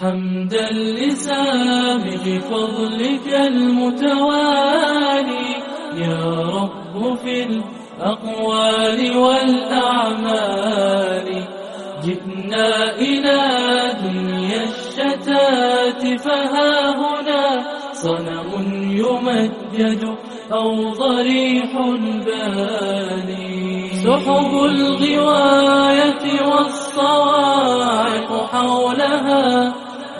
حمدا لسابق فضلك المتوالي يا رب في الأقوال والأعمال. جئنا إلى دنيا الشتات فها هنا صنم يمجد أو ضريح باني. سحب الغواية والصواعق حولها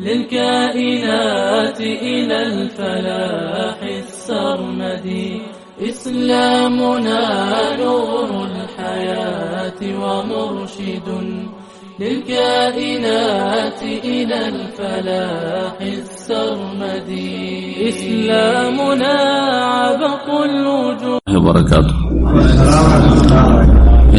للكائنات إلى الفلاح السرمدي إسلامنا نور الحياة ومرشد. للكائنات إلى الفلاح السرمدي إسلامنا عبق الوجود. وبركاته.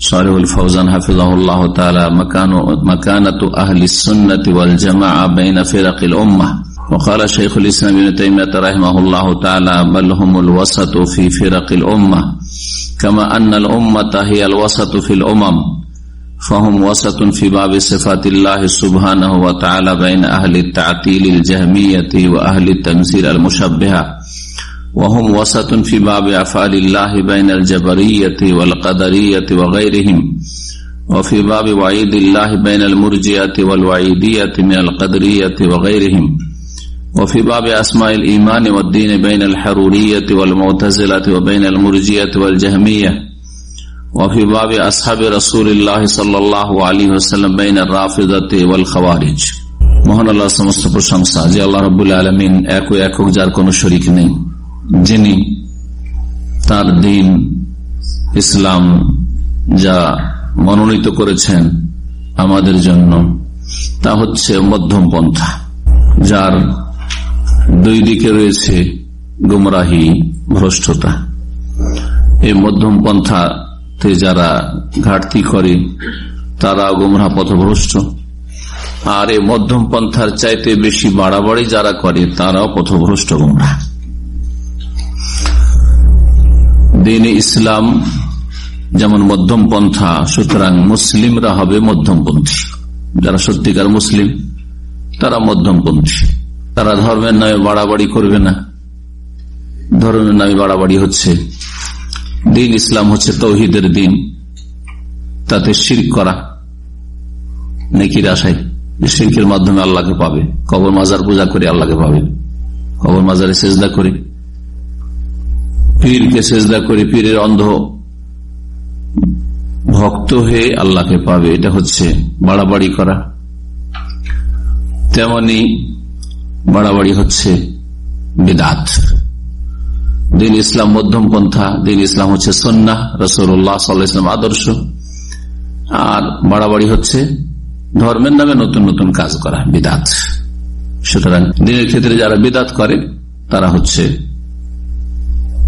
صالح الفوزان حفظه الله تعالى. مكان مكانة أهل السنة والجماعة بين فرق الأمة. وقال شيخ الإسلام ابن تيمية رحمه الله تعالى بل هم الوسط في فرق الأمة. كما أن الأمة هي الوسط في الأمم. فهم وسط في باب صفات الله سبحانه وتعالى بين أهل التعتيل الجهمية وأهل التمثيل المشبهة. وهم وسط في باب أفعال الله بين الجبرية والقدرية وغيرهم وفي باب وعيد الله بين المرجية والوعيدية من القدرية وغيرهم وفي باب أسماء الإيمان والدين بين الحرورية والمعتزلة وبين المرجية والجهمية وفي باب أصحاب رسول الله صلى الله عليه وسلم بين الرافضة والخوارج মহান আল্লাহ সমস্ত প্রশংসা যে আল্লাহ রবুল্লা আলমিন এক একক যার কোন শরিক নেই যিনি তার দিন ইসলাম যা মনোনীত করেছেন আমাদের জন্য, তা হচ্ছে মধ্যম পন্থা, যার দুই দিকে রয়েছে গুমরাহি ভ্রষ্টতা। এই মধ্যম পন্থাতে যারা ঘাটতি করে তারা গুমরা পথভ্রষ্ট। আর এই মধ্যম পন্থার চাইতে বেশি বাড়াবাড়ি যারা করে, তারাও পথভ্রষ্ট গুমরা দিন ইসলাম যেমন মধ্যম পন্থা, সুতরাং মুসলিমরা হবে মধ্যমপন্থী যারা সত্যিকার মুসলিম, তারা মধ্যমপন্থী তারা ধর্মের নামে বাড়াবাড়ি করবে না। ধর্মের নামে বাড়াবাড়ি হচ্ছে। দিন ইসলাম হচ্ছে তৌহিদের দিন। তাতে শির করা। নেকির আশায় শিরকের মাধ্যমে আল্লাহকে পাবে। কবর মাজার পূজা করে আল্লাহকে পাবে। কবর মাজারে সেজদা করে। পীরকে সেজদা করে পীরের অন্ধ। ভক্ত হয়ে আল্লাহকে পাবে, এটা হচ্ছে বাড়াবাড়ি করা। তেমনি বাড়াবাড়ি হচ্ছে বেদাত। দিন ইসলাম মধ্যম পন্থা, দিন ইসলাম হচ্ছে সন্না রসুল্লাহ সাল্লাম আদর্শ। আর বাড়াবাড়ি হচ্ছে ধর্মের নামে নতুন নতুন কাজ করা, বিদাত। সুতরাং দিনের ক্ষেত্রে যারা বিদাত করে, তারা হচ্ছে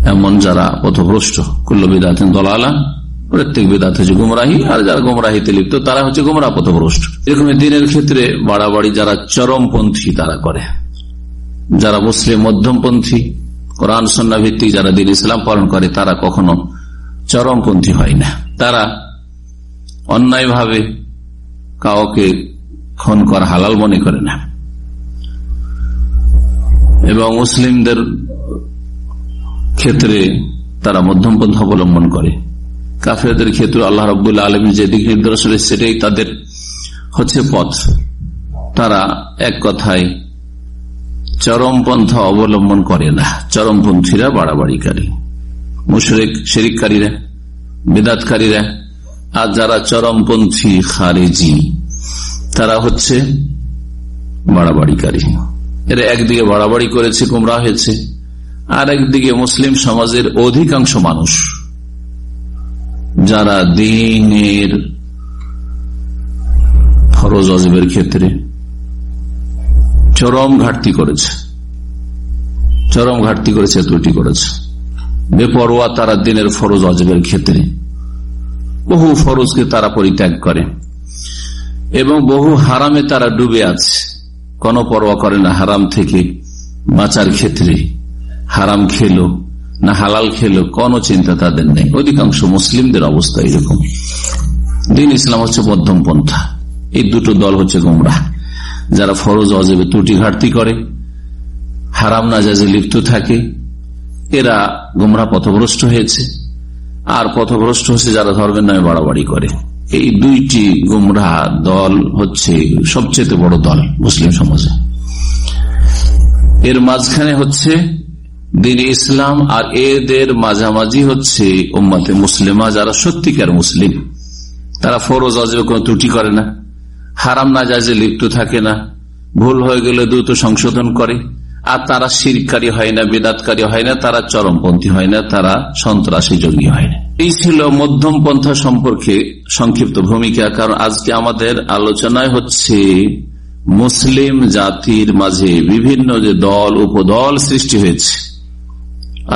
এমন যারা পথভ্রষ্ট, কুল্ল বিদাত দলালা, প্রত্যেক বেদাত হচ্ছে গুমরাহি, আর যারা গুমরাহিতে লিপ্ত, তারা হচ্ছে গুমরা পথভ্রষ্ট। এরকম দিনের ক্ষেত্রে বাড়াবাড়ি যারা চরমপন্থী, তারা করে। যারা মুসলিম মধ্যমপন্থী, কোরআন, সন্না ভিত্তিক যারা দিন ইসলাম পালন করে, তারা কখনো চরমপন্থী হয় না। তারা অন্যায়ভাবে কাউকে খুন করা হালাল মনে করে না। এবং মুসলিমদের ক্ষেত্রে তারা মধ্যমপন্থ অবলম্বন করে। কাফেরদের ক্ষেত্রে আল্লাহ রবুল্লা আলমী যে দিক নির্দেশ সেটাই তাদের হচ্ছে পথ। তারা এক কথায় চরমপন্থা অবলম্বন করে না, চরমপন্থীরা বাড়াবাড়িকারী। মুশরেক, শেরিককারীরা, বেদাতকারীরা, আর যারা চরমপন্থী খারেজি, তারা হচ্ছে বাড়াবাড়িকারী। এরা একদিকে বাড়াবাড়ি করেছে গুমরা হয়েছে। আর একদিকে মুসলিম সমাজের অধিকাংশ মানুষ, যারা দিনের ফরজ অজবের ক্ষেত্রে চরম ঘাটতি করেছে, চরম ঘাটতি করেছে, ত্রুটি করেছে। বেপরোয়া তারা দিনের ফরজ অজবের ক্ষেত্রে বহু ফরজকে তারা পরিত্যাগ করে এবং বহু হারামে তারা ডুবে আছে। কোন পরোয়া করে না, হারাম থেকে বাঁচার ক্ষেত্রে। হারাম খেলো, না হালাল খেলো, কোন চিন্তা তাদের নেই। অধিকাংশ মুসলিমদের অবস্থা এরকম। দিন ইসলাম হচ্ছে মধ্যম পন্থা। এই দুটো দল হচ্ছে গোমরা। যারা ফরজ, অজেবে ত্রুটি ঘাটতি করে, হারাম নাজাজে লিপ্ত থাকে, এরা গোমরা পথভ্রষ্ট হয়েছে। আর পথভ্রষ্ট হচ্ছে যারা ধর্মের নামে বাড়াবাড়ি করে। এই দুইটি গুমরা দল হচ্ছে সবচেয়ে বড় দল মুসলিম সমাজে। এর মাঝখানে হচ্ছে দিন ইসলাম আর এদের মাঝামাঝি হচ্ছে ওম্মাতে মুসলিমা যারা সত্যিকার মুসলিম। তারা ফরোজ আজবে কোনো ত্রুটি করে না। হারাম না যায় লিপ্ত থাকে না। ভুল হয়ে গেলে দ্রুত সংশোধন করে। আর তারা শিরকারী হয় না, বেদাতকারী হয় না, তারা চরমপন্থী হয় না, তারা সন্ত্রাসী জঙ্গি হয় না। এই ছিল মধ্যম পন্থা সম্পর্কে সংক্ষিপ্ত ভূমিকা, কারণ আজকে আমাদের আলোচনায় হচ্ছে মুসলিম জাতির মাঝে বিভিন্ন যে দল, উপদল সৃষ্টি হয়েছে।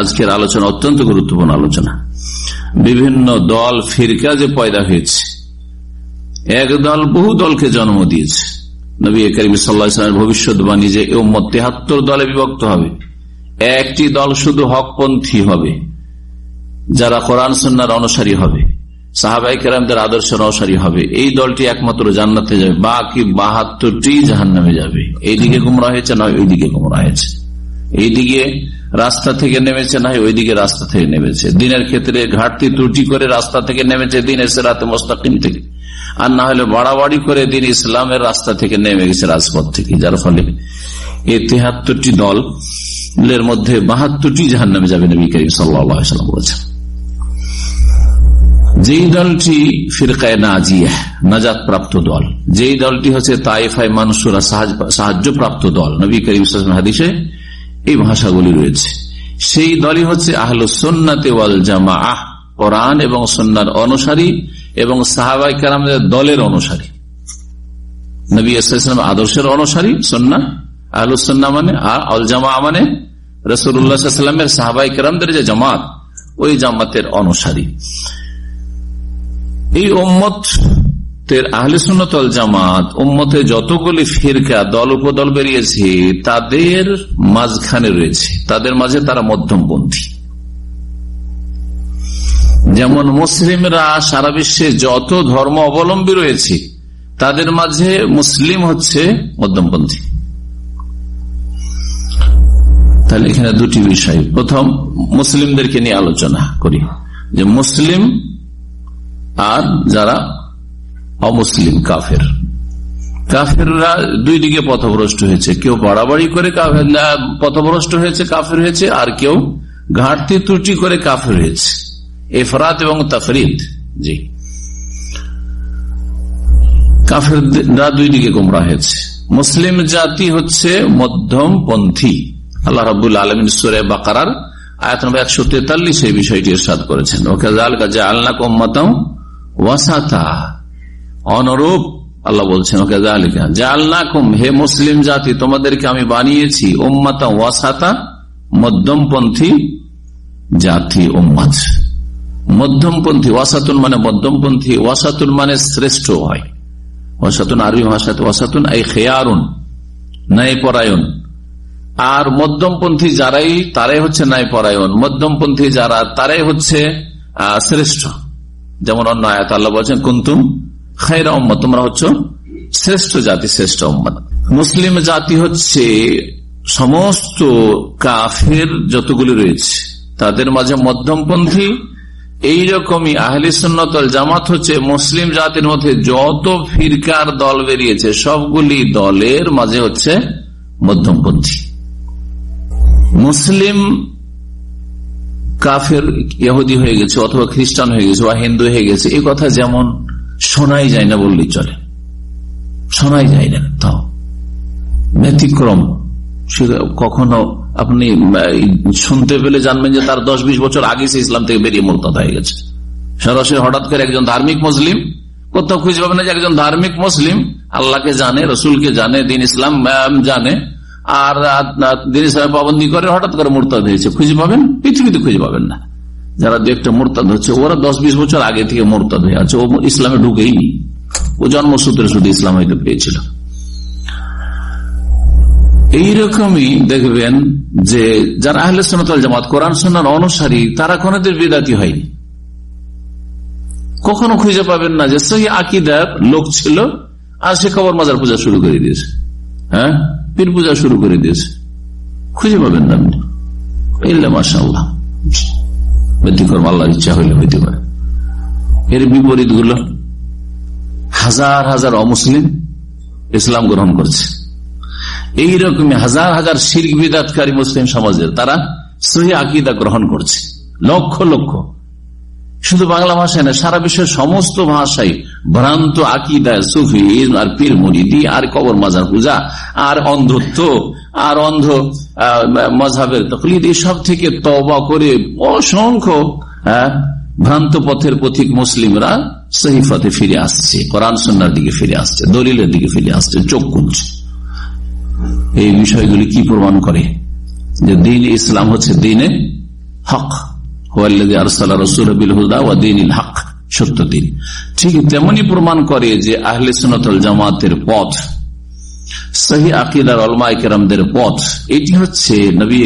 আজকের আলোচনা অত্যন্ত গুরুত্বপূর্ণ আলোচনা। বিভিন্ন দল ফিরকা যে পয়দা হয়েছে, এক দল বহু দলকে জন্ম দিয়েছে। নবী করিম সাল্লামের ভবিষ্যৎবাণী যে উম্মত তেহাত্তর দলে বিভক্ত হবে। একটি দল শুধু হকপন্থী হবে, যারা কোরআন সন্ন্যার অনুসারী হবে সাহাবাই কেরামদের আদর্শের অনুসারী হবে। এই দলটি একমাত্র জান্নাতে যাবে, বাকি বাহাত্তরটি জাহান নামে যাবে। এইদিকে গুমরা হয়েছে, নয়, ওইদিকে গুমরা হয়েছে। এইদিকে রাস্তা থেকে নেমেছে, না ওইদিকে রাস্তা থেকে নেমেছে। দিনের ক্ষেত্রে ঘাটতি ত্রুটি করে রাস্তা থেকে নেমেছে দিন এসে রাতে মোস্তাকিম থেকে। আর না হলে বাড়াবাড়ি করে দিন ইসলামের রাস্তা থেকে নেমে গেছে রাজপথ থেকে। যার ফলে এই তেহাত্তরটি দলের মধ্যে বাহাত্তরটি জাহান নামে যাবে নবী করিম সাল্লাম বলেছেন। যেই দলটি ফিরকায় নাজিয়া নাজাত প্রাপ্ত দল, যেই দলটি হচ্ছে তাইফাই মানুষরা সাহায্য প্রাপ্ত দল, নবী করিম হাদিসে এই ভাষাগুলি রয়েছে। সেই দলই হচ্ছে আহলুসন্নাতে ওয়াল জামা আহ কোরআন এবং সন্ন্যার অনুসারী এবং সাহাবাই কারামদের দলের অনুসারী। নবী ইসলাম আদর্শের অনুসারী সন্না আহলুসন্না মানে আল জামা মানে রসুল্লাহামের সাহাবাই কারামদের যে জামাত, ওই জামাতের অনুসারী। এই ওম্মত তাদের মাঝখানে রয়েছে। তাদের মাঝে তারা মধ্যমপন্থী। যেমন মুসলিমরা সারা বিশ্বে যত ধর্ম অবলম্বী রয়েছে, তাদের মাঝে মুসলিম হচ্ছে মধ্যমপন্থী। তাহলে এখানে দুটি বিষয়। প্রথম, মুসলিমদেরকে নিয়ে আলোচনা করি। যে মুসলিম আর যারা অমুসলিম, কাফের। কাফেররা দুই দিকে পথভ্রষ্ট হয়েছে। কেউ বাড়াবাড়ি করে পথভ্রষ্ট হয়েছে, কাফের হয়েছে, আর কেউ ঘাটতি ত্রুটি করে কাফের হয়েছে। এফরাত এবং তাফরিদ, জি। কাফেররা দুই দিকে গোমরা হয়েছে। মুসলিম জাতি হচ্ছে মধ্যম পন্থী আল্লাহ রাবুল আলমিন সুরে বাকার আয়াত একশো তেতাল্লিশ এই বিষয়টি সাদ করেছেন। ওকে আল্লাহ ওয়াসাতা। অনুরূপ আল্লাহ বলছেন, ওকে জালিকা জালনাকুম, হে মুসলিম জাতি, তোমাদেরকে আমি বানিয়েছি ওম্মাতা ওয়াসাতা, মধ্যমপন্থী জাতি ওম্মাদ মধ্যমপন্থী, ওয়াসাতুন মানে মধ্যমপন্থী, ওয়াসাতুন মানে শ্রেষ্ঠ হয়। ওয়াসাতুন আরবি ভাষাতে ওয়াসাতুন এই খেয়ারুন ন্যায় পরায়ণ আর মধ্যমপন্থী যারাই, তারাই হচ্ছে ন্যায় পরায়ণ মধ্যমপন্থী যারা, তারাই হচ্ছে শ্রেষ্ঠ। যেমন অন্য আয়াত আল্লাহ বলছেন, কুন্তুম উম্মত, তোমরা হচ্ছে শ্রেষ্ঠ জাতি, শ্রেষ্ঠ উম্মত। মুসলিম জাতি হচ্ছে সমস্ত কাফের যতগুলি রয়েছে, তাদের মাঝে মধ্যমপন্থী। এইরকমই আহলি সুন্নতল জামাত হচ্ছে মুসলিম জাতির মধ্যে যত ফিরকার দল বেরিয়েছে, সবগুলি দলের মাঝে হচ্ছে মধ্যমপন্থী। মুসলিম কাফের ইহুদি হয়ে গেছে অথবা খ্রিস্টান হয়ে গেছে বা হিন্দু হয়ে গেছে এই কথা যেমন শোনাই যায় না বললেই চলে। শোনাই যায় না। তাও। ব্যতিক্রম। কখনো আপনি শুনতে পেলে জানবেন যে তার দশ বিশ বছর আগে সে ইসলাম থেকে বেরিয়ে মোরতাদ হয়ে গেছে। সরাসরি হঠাৎ করে একজন ধার্মিক মুসলিম, কোথাও খুঁজে পাবেন যে একজন ধার্মিক মুসলিম, আল্লাহকে জানে, রসুলকে জানে, দিন ইসলাম জানে আর দিন ইসলাম পাবন্দি করে, হঠাৎ করে মোরতাদ হয়েছে। খুঁজে পাবেন? পৃথিবীতে খুঁজে পাবেন না। যারা দু একটা মোরতাদ হচ্ছে, ওরা দশ বিশ বছর আগে থেকে মোরতাদ হয়ে আছে। ও ইসলামে ঢুকেই ও জন্মসূত্রে শুধু ইসলাম হয়তো পেয়েছিল। এইরকমই দেখবেন যে যারা আহলে সোনাতল জামাত, কোরআন সোনার অনুসারী, তারা কোনদের বিদাতি হয়নি। কখনো খুঁজে পাবেন না যে সহি আকিদার লোক ছিল, আর সে খবর মাজার পূজা শুরু করে দিয়েছে। হ্যাঁ? পীর পূজা শুরু করে দিয়েছে। খুঁজে পাবেন না আপনি। মাসা আল্লাহ ব্যতিক্রম আল্লাহর ইচ্ছা হইলে হইতে এর বিপরীতগুলো হাজার হাজার অমুসলিম ইসলাম গ্রহণ করছে। এইরকম হাজার হাজার শির্ক বিদাতকারী মুসলিম সমাজের তারা সহি আকিদা গ্রহণ করছে। লক্ষ লক্ষ। শুধু বাংলা ভাষায় না, সারা বিশ্বের সমস্ত ভাষায় ভ্রান্ত আকিদা, সুফি, আর পীর মরিদি আর কবর মাজার পূজা, আর অন্ধত্ব, আর অন্ধ মজাবের তকলিদ, এসব থেকে তবা করে অসংখ্য ভ্রান্ত পথের পথিক মুসলিমরা সহিফতে ফিরে আসছে, কোরআন সন্ন্যার দিকে ফিরে আসছে, দলিলের দিকে ফিরে আসছে, চোখ খুলছে এই বিষয়গুলি কি প্রমাণ করে? যে দিন ইসলাম হচ্ছে দিনে হক। সত্য দিন ঠিক তেমনি প্রমাণ করে যে আহলে সনতল জামাতের পথ, সহি আকিদার পথ, এটি হচ্ছে নবী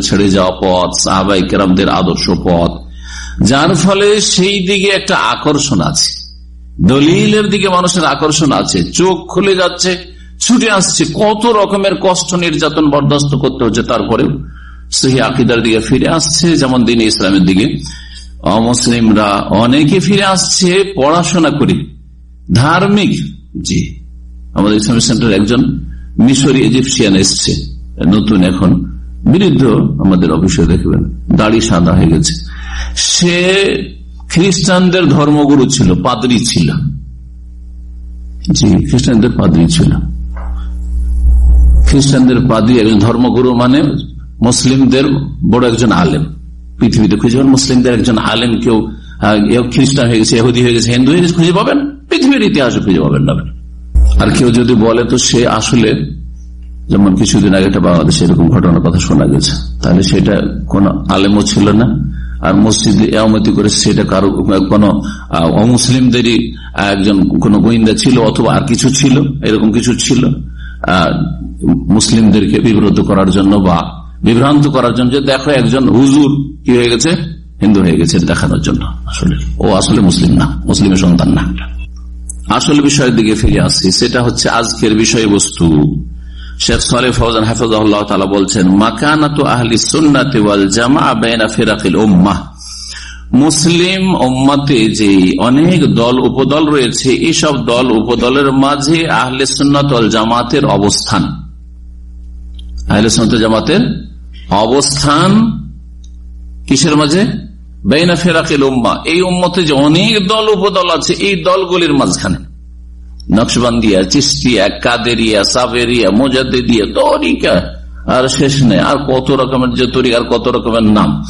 ছেড়ে যাওয়া পথ সাহাবাই কেরামদের আদর্শ পথ, যার ফলে সেই দিকে একটা আকর্ষণ আছে। দলিলের দিকে মানুষের আকর্ষণ আছে, চোখ খুলে যাচ্ছে, ছুটে আসছে, কত রকমের কষ্ট নির্যাতন বরদাস্ত করতে হচ্ছে তারপরেও সেই আকিদার দিকে ফিরে আসছে, যেমন দিন ইসলামের দিকে। অমুসলিমরা অনেকে ফিরে আসছে পড়াশোনা করে। ধার্মিক, জি, আমাদের ইসলামিক সেন্টার একজন মিশরি ইজিপসিয়ান এসছে, নতুন এখন। বিরুদ্ধ আমাদের অফিসে দেখবেন, দাড়ি সাদা হয়ে গেছে। সে খ্রিস্টানদের ধর্মগুরু ছিল, পাদরি ছিল। জি, খ্রিস্টানদের পাদরি ছিল। খ্রিস্টানদের পাদরি একজন ধর্মগুরু মানে মুসলিমদের বড় একজন আলেম। পৃথিবীতে খুঁজে পাবেন মুসলিমদের একজন আলেম কেউ খ্রিস্টান হয়ে গেছে এহুদি হয়ে গেছে, হিন্দু হয়ে গেছে, খুঁজে পাবেন। পৃথিবীর ইতিহাসে খুঁজে পাবেন না আর কেউ যদি বলে, তো সে আসলে যেমন কিছুদিন আগে একটা বাংলাদেশে এরকম ঘটনার কথা শোনা গেছে। তাহলে সেটা কোন আলেমও ছিল না। আর মসজিদ এমতি করে সেটা কারও, কোন অমুসলিমদেরই একজন কোন গোয়েন্দা ছিল অথবা আর কিছু ছিল, এরকম কিছু ছিল। মুসলিমদেরকে বিব্রত করার জন্য বা বিভ্রান্ত করার জন্য যে দেখো একজন হুজুর কি হয়ে গেছে? হিন্দু হয়ে গেছে দেখানোর জন্য আসলে। ও আসলে মুসলিম না, মুসলিমের সন্তান না। আসল বিষয়ের দিকে ফিরে আসছি সেটা হচ্ছে আজকের বিষয়বস্তু। শেখ সালে ফৌজান হাফিজাহ বলছেন, মাকানাত আহলি সুন্নাতে জামা বেনা ফেরাকিল উম্মাহ। মুসলিম ওম্মাতে যে অনেক দল, উপদল রয়েছে এইসব দল, উপদলের মাঝে আহলে সুন্নাতল জামাতের অবস্থান। আহলে সুন্নত জামাতের অবস্থান কিসের মাঝে? বেনা ফেরাকিল উম্মা। এই উম্মতে যে অনেক দল, উপদল আছে, এই দলগুলির মাঝখানে। নকশবান্দিয়া চিস্তিয়া কাদেরিয়া, সাবেরিয়া মোজাদ্দিয়া তরিকা। আর শেষ নেই। আর কত রকমের যে তরিকা, আর কত রকমের নাম।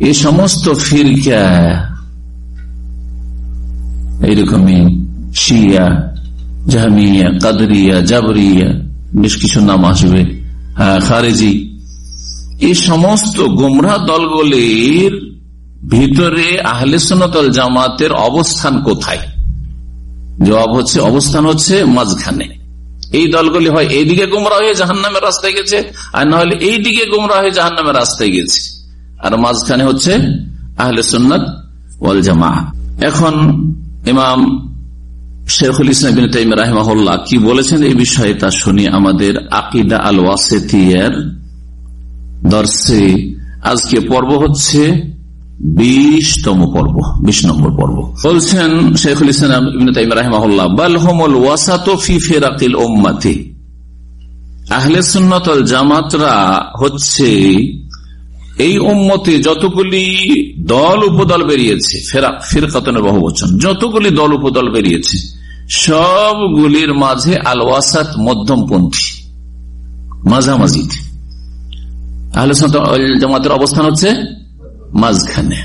এই সমস্ত ফিরকা এইরকমই শিয়া, জাহামিয়া, কাদরিয়া, জাবরিয়া, বেশ কিছু নাম আসবে। হ্যাঁ খারেজি এই সমস্ত গুমরা দলগুলির ভিতরে আহলে সোনাতল জামাতের অবস্থান কোথায়? জবাব হচ্ছে, অবস্থান হচ্ছে মাঝখানে। এই দলগুলি হয়, এইদিকে গুমরা হয়ে জাহান নামের রাস্তায় গেছে, আর না হলে এই দিকে গুমরা হয়ে জাহান নামের রাস্তায় গেছে। আর মাঝখানে হচ্ছে আহলে সুন্নত ওয়াল জামা এখন ইমাম শেখুল ইসলাম রাহিমাহুল্লাহ কি বলেছেন? এই বিষয়ে তা শুনি আমাদের আকিদা আল ওয়াসেতিয়ার দর্শে, আজকে পর্ব হচ্ছে বিশতম পর্ব, বিশ নম্বর পর্ব। বলছেন শেখুল ইসলাম রাহিমাহুল্লাহ, বাল হোমল ওয়াসাতো ফেরাকিল ওম্মাতি জামাতরা হচ্ছে, এই উম্মতে যতগুলি দল উপদল বেরিয়েছে, ফেরাক ফিরকাতনের বহু বচন যতগুলি দল উপদল বেরিয়েছে, সবগুলির মাঝে আল ওয়াসাত মধ্যমপন্থী মাঝামাঝি আহলে জামাতের অবস্থান হচ্ছে মাঝখানে।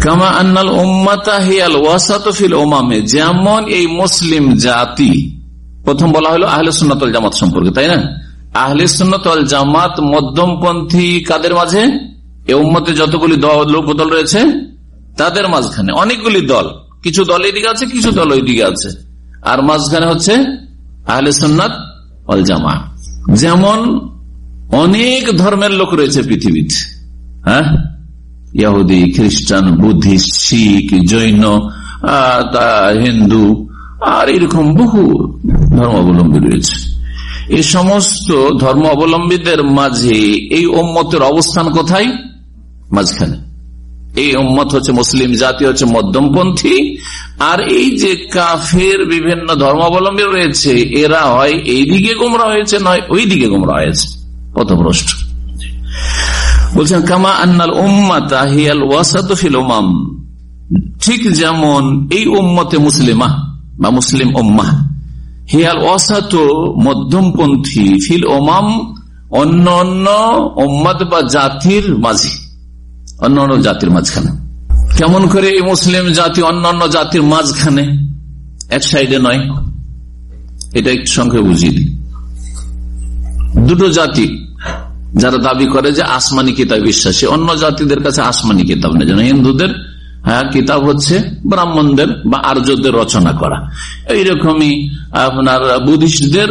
কামা আন্নাল উম্মাতা হিয়াল ওয়াসাত ফিল ওমামে যেমন এই মুসলিম জাতি, প্রথম বলা হলো আহলে সুন্নতল জামাত সম্পর্কে, তাই না? আহলে সুন্নতল জামাত মধ্যমপন্থী কাদের মাঝে? এ উম্মতে যতগুলি দল উপদল রয়েছে, তাদের মাঝখানে। অনেকগুলি দল। কিছু দল এদিকে আছে, কিছু দল ওইদিকে আছে। আর মাঝখানে হচ্ছে আহলে সুন্নাত অল জামা যেমন অনেক ধর্মের লোক রয়েছে পৃথিবীতে। হ্যাঁ? ইহুদি খ্রিস্টান, বুদ্ধিস্ট, শিখ, জৈন হিন্দু, আর এরকম বহু ধর্মাবলম্বী রয়েছে। এই সমস্ত ধর্ম অবলম্বীদের মাঝে এই ওম্মতের অবস্থান কোথায়? মাঝখানে। এই উম্মত হচ্ছে মুসলিম, জাতি হচ্ছে মধ্যমপন্থী, আর এই যে কাফের বিভিন্ন ধর্মাবলম্বী রয়েছে, এরা হয় এই দিকে গুমরা হয়েছে, নয় ওই দিকে গুমরা হয়েছে। পথভ্রষ্ট বলছেন, কামা আন্নাল উম্মাতা হিয়াল ওয়াসাদ ঠিক যেমন এই উম্মতে মুসলিমা বা মুসলিম উম্মা, হিয়াল ওয়াসাত মধ্যমপন্থী ফিল ওমাম অন্য অন্য ওম্মাদ বা জাতির মাঝে, অন্য অন্য জাতির মাঝখানে। কেমন করে এই মুসলিম জাতি অন্য অন্য জাতির মাঝখানে? এক সাইডে নয়। এটা একটু সংখ্যা বুঝিয়ে দিই। দুটো জাতি যারা দাবি করে যে আসমানি কিতাব বিশ্বাসী, অন্য জাতিদের কাছে আসমানি কিতাব নেই। যেন হিন্দুদের হ্যাঁ কিতাব হচ্ছে ব্রাহ্মণদের বা আর্যদের রচনা করা। এইরকমই আপনার বুদ্ধিস্টদের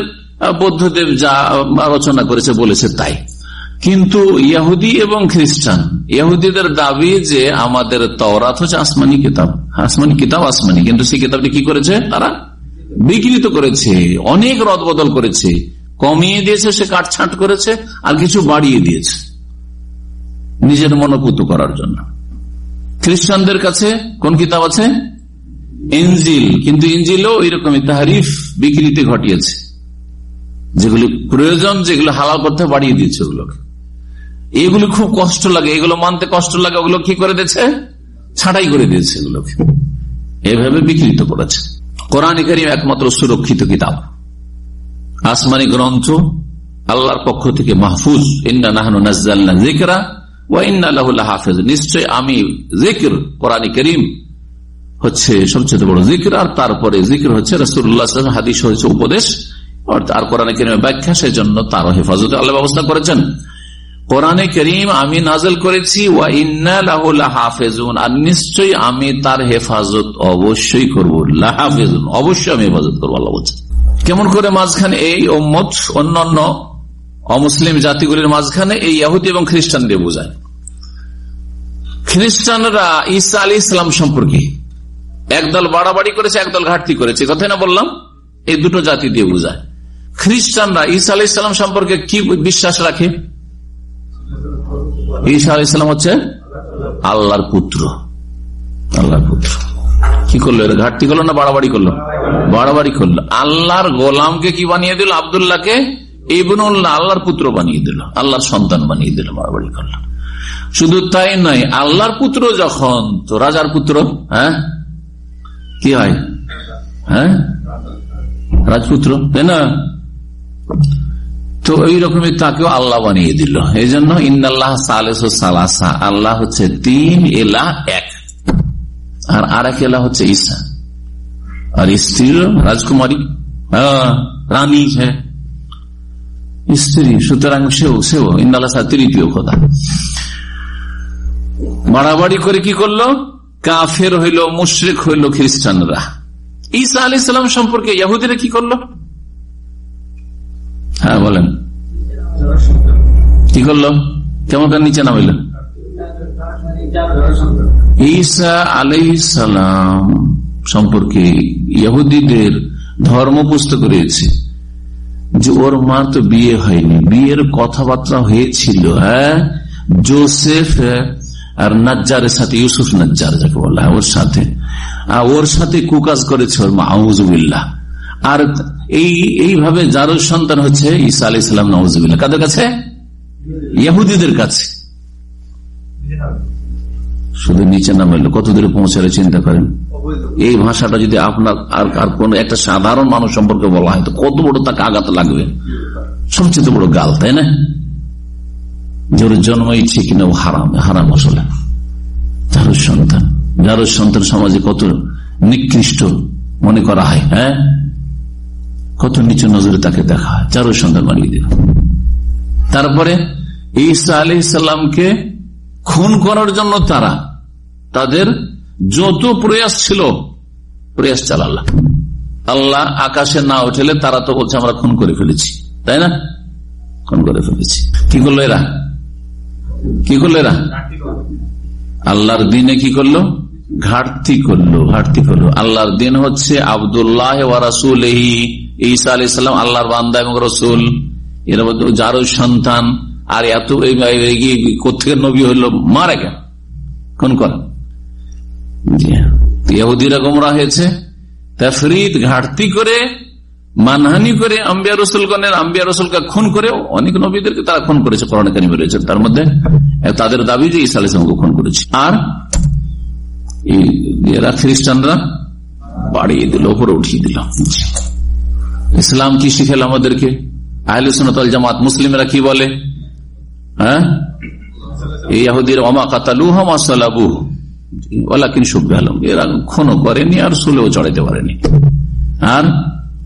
বৌদ্ধদেব যা রচনা করেছে বলেছে তাই। কিন্তু ইয়াহুদি এবং খ্রিস্টান ইয়াহুদিদের দাবি যে আমাদের তওরাত হচ্ছে আসমানি কিতাব। আসমানি কিতাব, আসমানি। কিন্তু সেই কিতাবটি কি করেছে তারা? বিকৃত করেছে, অনেক রদ বদল করেছে। কমিয়ে দিয়েছে, সে কাটছাট করেছে, আর কিছু বাড়িয়ে দিয়েছে। নিজের মনোপুত করার জন্য। খ্রিস্টানদের কাছে কোন কিতাব আছে? ইঞ্জিল কিন্তু ইঞ্জিলও রকমই তাহারিফ বিকৃতি ঘটিয়েছে। যেগুলি প্রয়োজন, যেগুলো হালাল করতে বাড়িয়ে দিয়েছে ওগুলোকে। এগুলো খুব কষ্ট লাগে। এগুলো মানতে কষ্ট লাগে, ওগুলো কি করে দিয়েছে? ছাড়াই করে দিয়েছে এগুলোকে। এভাবে বিকৃত করেছে। কোরআন একমাত্র সুরক্ষিত কিতাব। আসমানি গ্রন্থ আল্লাহর পক্ষ থেকে মাহফুজ। নিশ্চয় আমি জিকির কোরআন করিম হচ্ছে সবচেয়ে বড় জিকির আর তারপরে জিকির হচ্ছে রসুল্লাহ হাদিস হয়েছে, উপদেশ। আর করিমের ব্যাখ্যা হেফাজতে আল্লাহ ব্যবস্থা করেছেন। কোরআনে করিম আমি নাজল করেছি, ওয়া হাফেজুন আর নিশ্চয়ই আমি তার হেফাজত অবশ্যই করব। লাহাফেজুন, অবশ্যই আমি হেফাজত করব, আল্লাহ বলছেন। কেমন করে মাঝখানে এই ওম্মত অন্যান্য অমুসলিম জাতিগুলির মাঝখানে এই ইয়াহুদি এবং খ্রিস্টান দিয়ে বোঝায়। খ্রিস্টানরা ঈসা আলী ইসলাম সম্পর্কে একদল বাড়াবাড়ি করেছে, একদল ঘাটতি করেছে। কথাই না বললাম, এই দুটো জাতি দিয়ে বোঝায়। খ্রিস্টানরা ঈসা আলী ইসলাম সম্পর্কে কি বিশ্বাস রাখে? ঈসা আলী ইসলাম হচ্ছে আল্লাহর পুত্র। আল্লাহর পুত্র। কি করল? এর ঘাটতি করল না বাড়াবাড়ি করল? বাড়াবাড়ি করল। আল্লাহর গোলামকে কি বানিয়ে দিল? আবদুল্লাহকে ইবনুল্লাহ আল্লাহর পুত্র বানিয়ে দিল। আল্লাহর সন্তান বানিয়ে দিল, বাড়াবাড়ি করল। শুধু তাই নয়, আল্লাহর পুত্র যখন, তো রাজার পুত্র হ্যাঁ? কি হয়? হ্যাঁ? রাজপুত্র, তাই না? তো ওই রকমই তাকেও আল্লাহ বানিয়ে দিল। এই জন্য ইন্দাল্লাহ সালাসা আল্লাহ হচ্ছে তিন এলা এক। আর আর এক এলা হচ্ছে ঈসা। আর স্ত্রীর রাজকুমারী। হ্যাঁ রানী হ্যাঁ স্ত্রী, সুতরাং সেও সেও ইন্দাল্লাহ তৃতীয় খোদা। বাড়াবাড়ি করে কি করল? কাফের হইল, মুশ্রিক হইল খ্রিস্টানরা। ঈসা আলি সাল্লাম সম্পর্কে ইয়াহুদিরা কি করল? হ্যাঁ বলেন। কি করল? কেমন নিচে নামাইল? ঈসা আলাই সালাম সম্পর্কে ইহুদিদের ধর্ম পুস্তক রয়েছে যে ওর মার তো বিয়ে হয়নি। বিয়ের কথাবার্তা হয়েছিল হ্যাঁ? জোসেফ আর নাজ্জারের সাথে, ইউসুফ নাজ্জার যাকে বলা হয়, ওর সাথে। আর ওর সাথে কুকাজ করেছে ওর মাহজুবিল্লাহ আর এই, এইভাবে যার সন্তান হচ্ছে, ঈসা আলি সাল্লাম নওয়াজুবিল্লাহ কাদের কাছে? ইহুদিদের কাছে। শুধু নিচে নামাইলো কত দূরে পৌঁছালে চিন্তা করেন? এই ভাষাটা যদি আপনার আর কোন একটা সাধারণ মানুষ সম্পর্কে বলা হয়, তো কত বড় তাকে আঘাত লাগবে? সবচেয়ে বড় গাল, তাই না? যার জন্ম ইচ্ছে কিনা হারাম হারাম আসলে। যার সন্তান যার সন্তান সমাজে কত নিকৃষ্ট মনে করা হয় হ্যাঁ? কত নিচু নজরে তাকে দেখা হয়, যার সন্তান বানিয়ে দিল তারপরে ঈসা আলি ইসাল্লামকে খুন করার জন্য তারা, তাদের যত প্রয়াস ছিল, প্রয়াস চালাল্লাহ আল্লাহ আকাশে না উঠেলে তারা তো বলছে, আমরা খুন করে ফেলেছি। তাই না? খুন করে ফেলেছি। কি করল এরা? কি করল এরা? আল্লাহর দিনে কি করল? ঘাটতি করল ঘাটতি করল। আল্লাহর দিন হচ্ছে আবদুল্লাহ রাসুল ঈসা আলি সাল্লাম আল্লাহর বান্দা এবং রসুল। এরা যারও সন্তান আর এত কোথেকে নবী হইল মারা গেল কোন করা ইহুদিরা গোমরা হয়েছে। তাফরিদ ঘাটতি করে, মানহানি করে আম্বিয়া রসুলগণের, আম্বিয়া রসুলকে খুন করে অনেক নবীদেরকে তারা খুন করেছে করোনা কানিমে রয়েছে। তার মধ্যে তাদের দাবি যে ইসা আলাইসলামকে খুন করেছে। আর এরা খ্রিস্টানরা বাড়িয়ে দিল ওপরে উঠিয়ে দিল। ইসলাম কি শিখেল আমাদেরকে? আহলে সুনতল জামাত মুসলিমরা কি বলে? হ্যাঁ? ইয়াহুদির অমা করেনি আর সুলেও চড়াইতে পারেনি। আর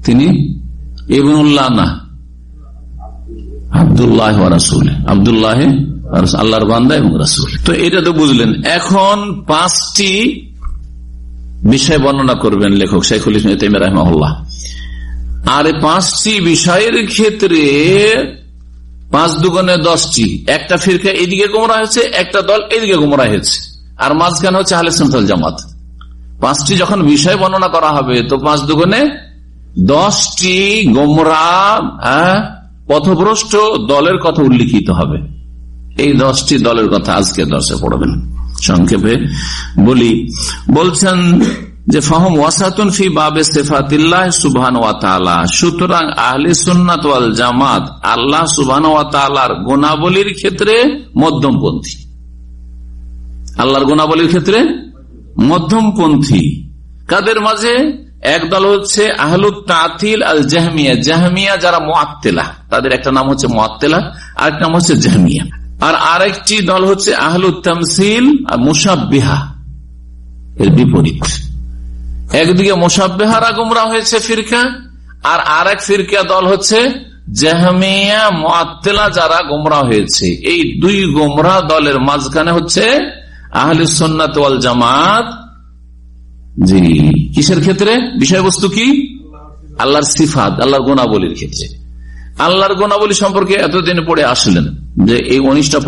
তিনি আবদুল্লাহ আবদুল্লাহ আল্লাহর বান্দা এবং রাসুল। তো এটা তো বুঝলেন। এখন পাঁচটি বিষয় বর্ণনা করবেন লেখক শেখুল রহমাল্লাহ আর পাঁচটি বিষয়ের ক্ষেত্রে পাঁচ দুগুণে দশটি। একটা ফিরকা এদিকে গোমরা হয়েছে, একটা দল এদিকে গোমরা হয়েছে। আর মাঝখানে হচ্ছে আহলে সন্তল জামাত। পাঁচটি যখন বিষয় বর্ণনা করা হবে, তো পাঁচ দুগুণে দশটি গোমরা পথভ্রষ্ট দলের কথা উল্লিখিত হবে। এই দশটি দলের কথা আজকে দর্শে পড়বেন। সংক্ষেপে বলি, বলছেন যে ফহম ওয়াসাতুন ফি বাবে সেফাতিল্লাহ সুবহান ওয়া তাআলা। সুতরাং আহলে সুন্নাত ওয়াল জামাত আল্লাহ সুবহান ওয়া তাআলার গুণাবলীর ক্ষেত্রে মধ্যমপন্থী। আল্লাহর গুণাবলীর ক্ষেত্রে মধ্যমপন্থী। কাদের মাঝে? একদল হচ্ছে আহলুত তাতিল আল জাহমিয়া। জাহমিয়া যারা মোয়াত্তেলা তাদের একটা নাম হচ্ছে মোয়াত্তেলা আরেক নাম হচ্ছে জাহমিয়া। আর আরেকটি দল হচ্ছে আহলুত তামসিল আর মুসাব্বিহা এর বিপরীত। একদিকে মোসাব্বেহারা গুমরা হয়েছে ফিরকা, আর আর এক ফিরকা দল হচ্ছে জাহমিয়া মোয়াত্তেলা যারা গোমরা হয়েছে। এই দুই গোমরা দলের মাঝখানে হচ্ছে আহলে সন্ন্যত জামাত। জি, কিসের ক্ষেত্রে? বিষয়বস্তু কি? আল্লাহর সিফাত, আল্লাহর গোনাবলীর ক্ষেত্রে। আল্লাহর গোনাবলী সম্পর্কে এতদিন পড়ে আসলেন যে এই উনিশটা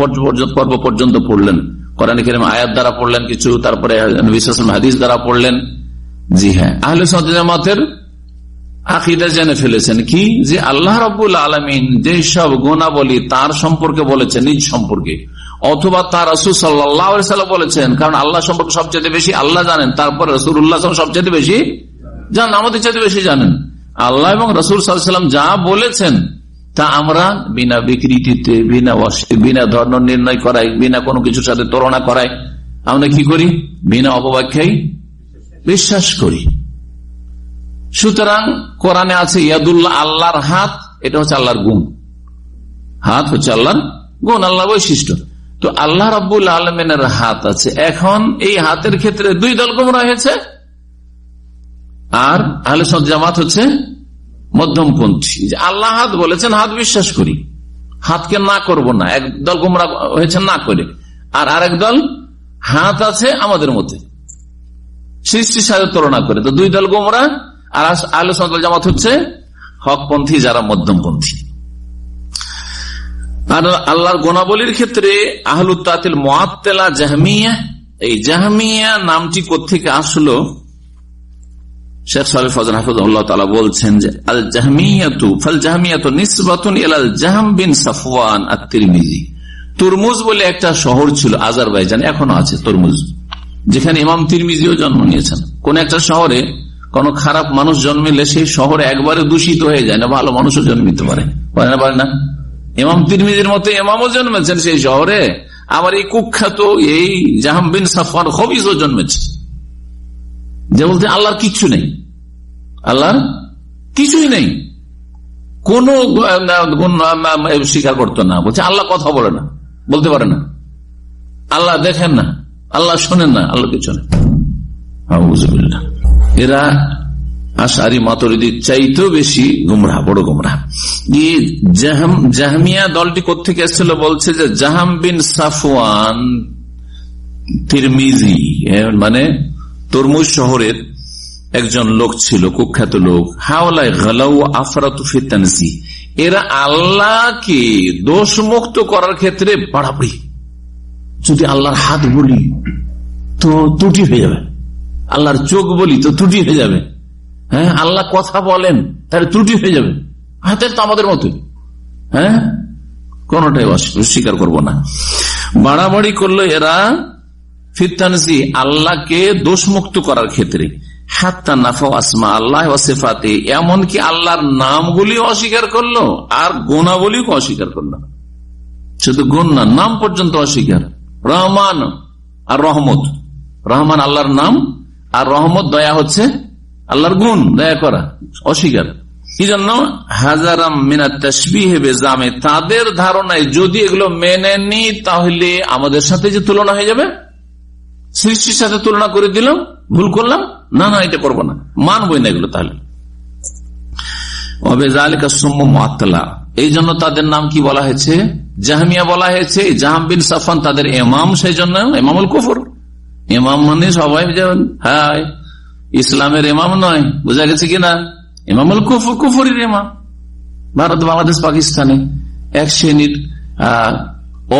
পর্ব পর্যন্ত পড়লেন। কোরআন আয়াত দ্বারা পড়লেন কিছু, তারপরে বিশ্বাস হাদিস দ্বারা পড়লেন। জি হ্যাঁ। আহলে সদামতের আকিদা জেনে ফেলেছেন কি? যে আল্লাহ রবুল আলমিন যে সব গুণাবলী তার সম্পর্কে বলেছেন, নিজ সম্পর্কে। অথবা তার রসুল সাল্লাহ বলেছেন, কারণ আল্লাহ সম্পর্কে সবচেয়ে বেশি আল্লাহ জানেন, তারপর রসুল উল্লাহ সবচেয়ে বেশি জান আমাদের চাইতে বেশি জানেন। আল্লাহ এবং রসুল সাল্লাম যা বলেছেন, তা আমরা বিনা বিকৃতিতে, বিনা বিনা ধর্ম নির্ণয় করাই, বিনা কোনো কিছুর সাথে তুলনা করাই। আমরা কি করি? বিনা অপব্যাখ্যাই বিশ্বাস করি। সুতরাং কোরআনে আছে, ইয়াদুল্লাহ আল্লাহর হাত, এটা হচ্ছে আল্লাহর গুণ। হাত হচ্ছে আল্লাহর গুণ আল্লাহ বৈশিষ্ট্য। তো আল্লাহ রব্বুল আলমেনের হাত আছে। এখন এই হাতের ক্ষেত্রে দুই দল গুমরা হয়েছে। আর আহলে জামাত হচ্ছে মধ্যমপন্থী। যে আল্লাহ হাত বলেছেন, হাত বিশ্বাস করি। হাতকে না করব না, এক দল গুমরা হয়েছে না করে। আর আরেক দল হাত আছে আমাদের মধ্যে সৃষ্টির সাথে তুলনা করে। তো দুই দল গোমরা, আর আলোচনা জামাত হচ্ছে হকপন্থী যারা মধ্যমপন্থী। আর আল্লাহর গোনাবলীর ক্ষেত্রে আহলুত্তাতিল মোয়াত্তেলা জাহমিয়া, এই জাহমিয়া নামটি কোথেকে আসলো? শেখ সাল ফজন হাফিজুল্লাহ তালা বলছেন যে, আল জাহমিয়াতু, ফাল জাহমিয়াতু নিসবাতুন ইলাল জাহাম বিন সাফওয়ান আত-তিরমিজি। তুরমুজ বলে একটা শহর ছিল, আজারবাইজান, এখনও আছে তরমুজ। যেখানে ইমাম তিরমিজিও জন্ম নিয়েছেন। কোন একটা শহরে কোন খারাপ মানুষ জন্মিলে সেই শহরে একবারে দূষিত হয়ে যায় না, ভালো মানুষও জন্মিতে পারে। না পারে না? ইমাম তিরমিজির মতো ইমামও জন্মেছেন সেই শহরে। আবার এই কুখ্যাত এই জাহাম বিন সাফান হবিজও জন্মেছে। যে বলতে আল্লাহর কিচ্ছু নেই। আল্লাহর কিছুই নেই। কোন স্বীকার করতো না। বলছে আল্লাহ কথা বলে না। বলতে পারে না। আল্লাহ দেখেন না। আল্লাহ শোনেন না, আল্লাহ কিছু এরা আশারি মাতরিদির চাইতেও বেশি গুমরা বড় গুমরা জাহামিয়া দলটি কোথেকে এসেছিল বলছে যে জাহাম বিন সাফওয়ান তিরমিজি মানে তরমুজ শহরের একজন লোক ছিল, কুখ্যাত লোক। হাওলায় গালাউ আফরাতুফিতানসি এরা আল্লাহকে দোষ মুক্ত করার ক্ষেত্রে বাড়াবাড়ি। যদি আল্লাহর হাত বলি, তো ত্রুটি হয়ে যাবে। আল্লাহর চোখ বলি, তো ত্রুটি হয়ে যাবে। হ্যাঁ? আল্লাহ কথা বলেন, তাহলে ত্রুটি হয়ে যাবে। হাতের তো আমাদের মতোই। হ্যাঁ? কোনটাই স্বীকার করব না। বাড়াবাড়ি করল এরা ফিতানসি আল্লাহকে দোষমুক্ত করার ক্ষেত্রে। হাত্তা নাফা আসমা আল্লাহ ওসেফাতে এমনকি আল্লাহর নামগুলি অস্বীকার করল, আর গোনাবলিও অস্বীকার করল। শুধু গুণ না, নাম পর্যন্ত অস্বীকার। রহমান আর রহমত। রহমান আল্লাহর নাম, আর রহমত দয়া হচ্ছে আল্লাহর গুণ, দয়া করা, অস্বীকার। কি জন্য হাজারাম মিনা তসবি হেবে জামে তাদের ধারণায় যদি এগুলো মেনে নি, তাহলে আমাদের সাথে যে তুলনা হয়ে যাবে? সৃষ্টির সাথে তুলনা করে দিলাম, ভুল করলাম? না না, এটা করব না। মানবই না এগুলো তাহলে। এই জন্য তাদের নাম কি বলা হয়েছে? জাহামিয়া বলা হয়েছে, জাহাম বিন সাফান তাদের এমাম সেই জন্য এমামুল কুফর। এমাম মানে সবাই যেমন হ্যাঁ ইসলামের এমাম নয়, বোঝা গেছে কিনা? এমামুল কুফর কুফরের এমাম ভারত, বাংলাদেশ, পাকিস্তানে এক শ্রেণির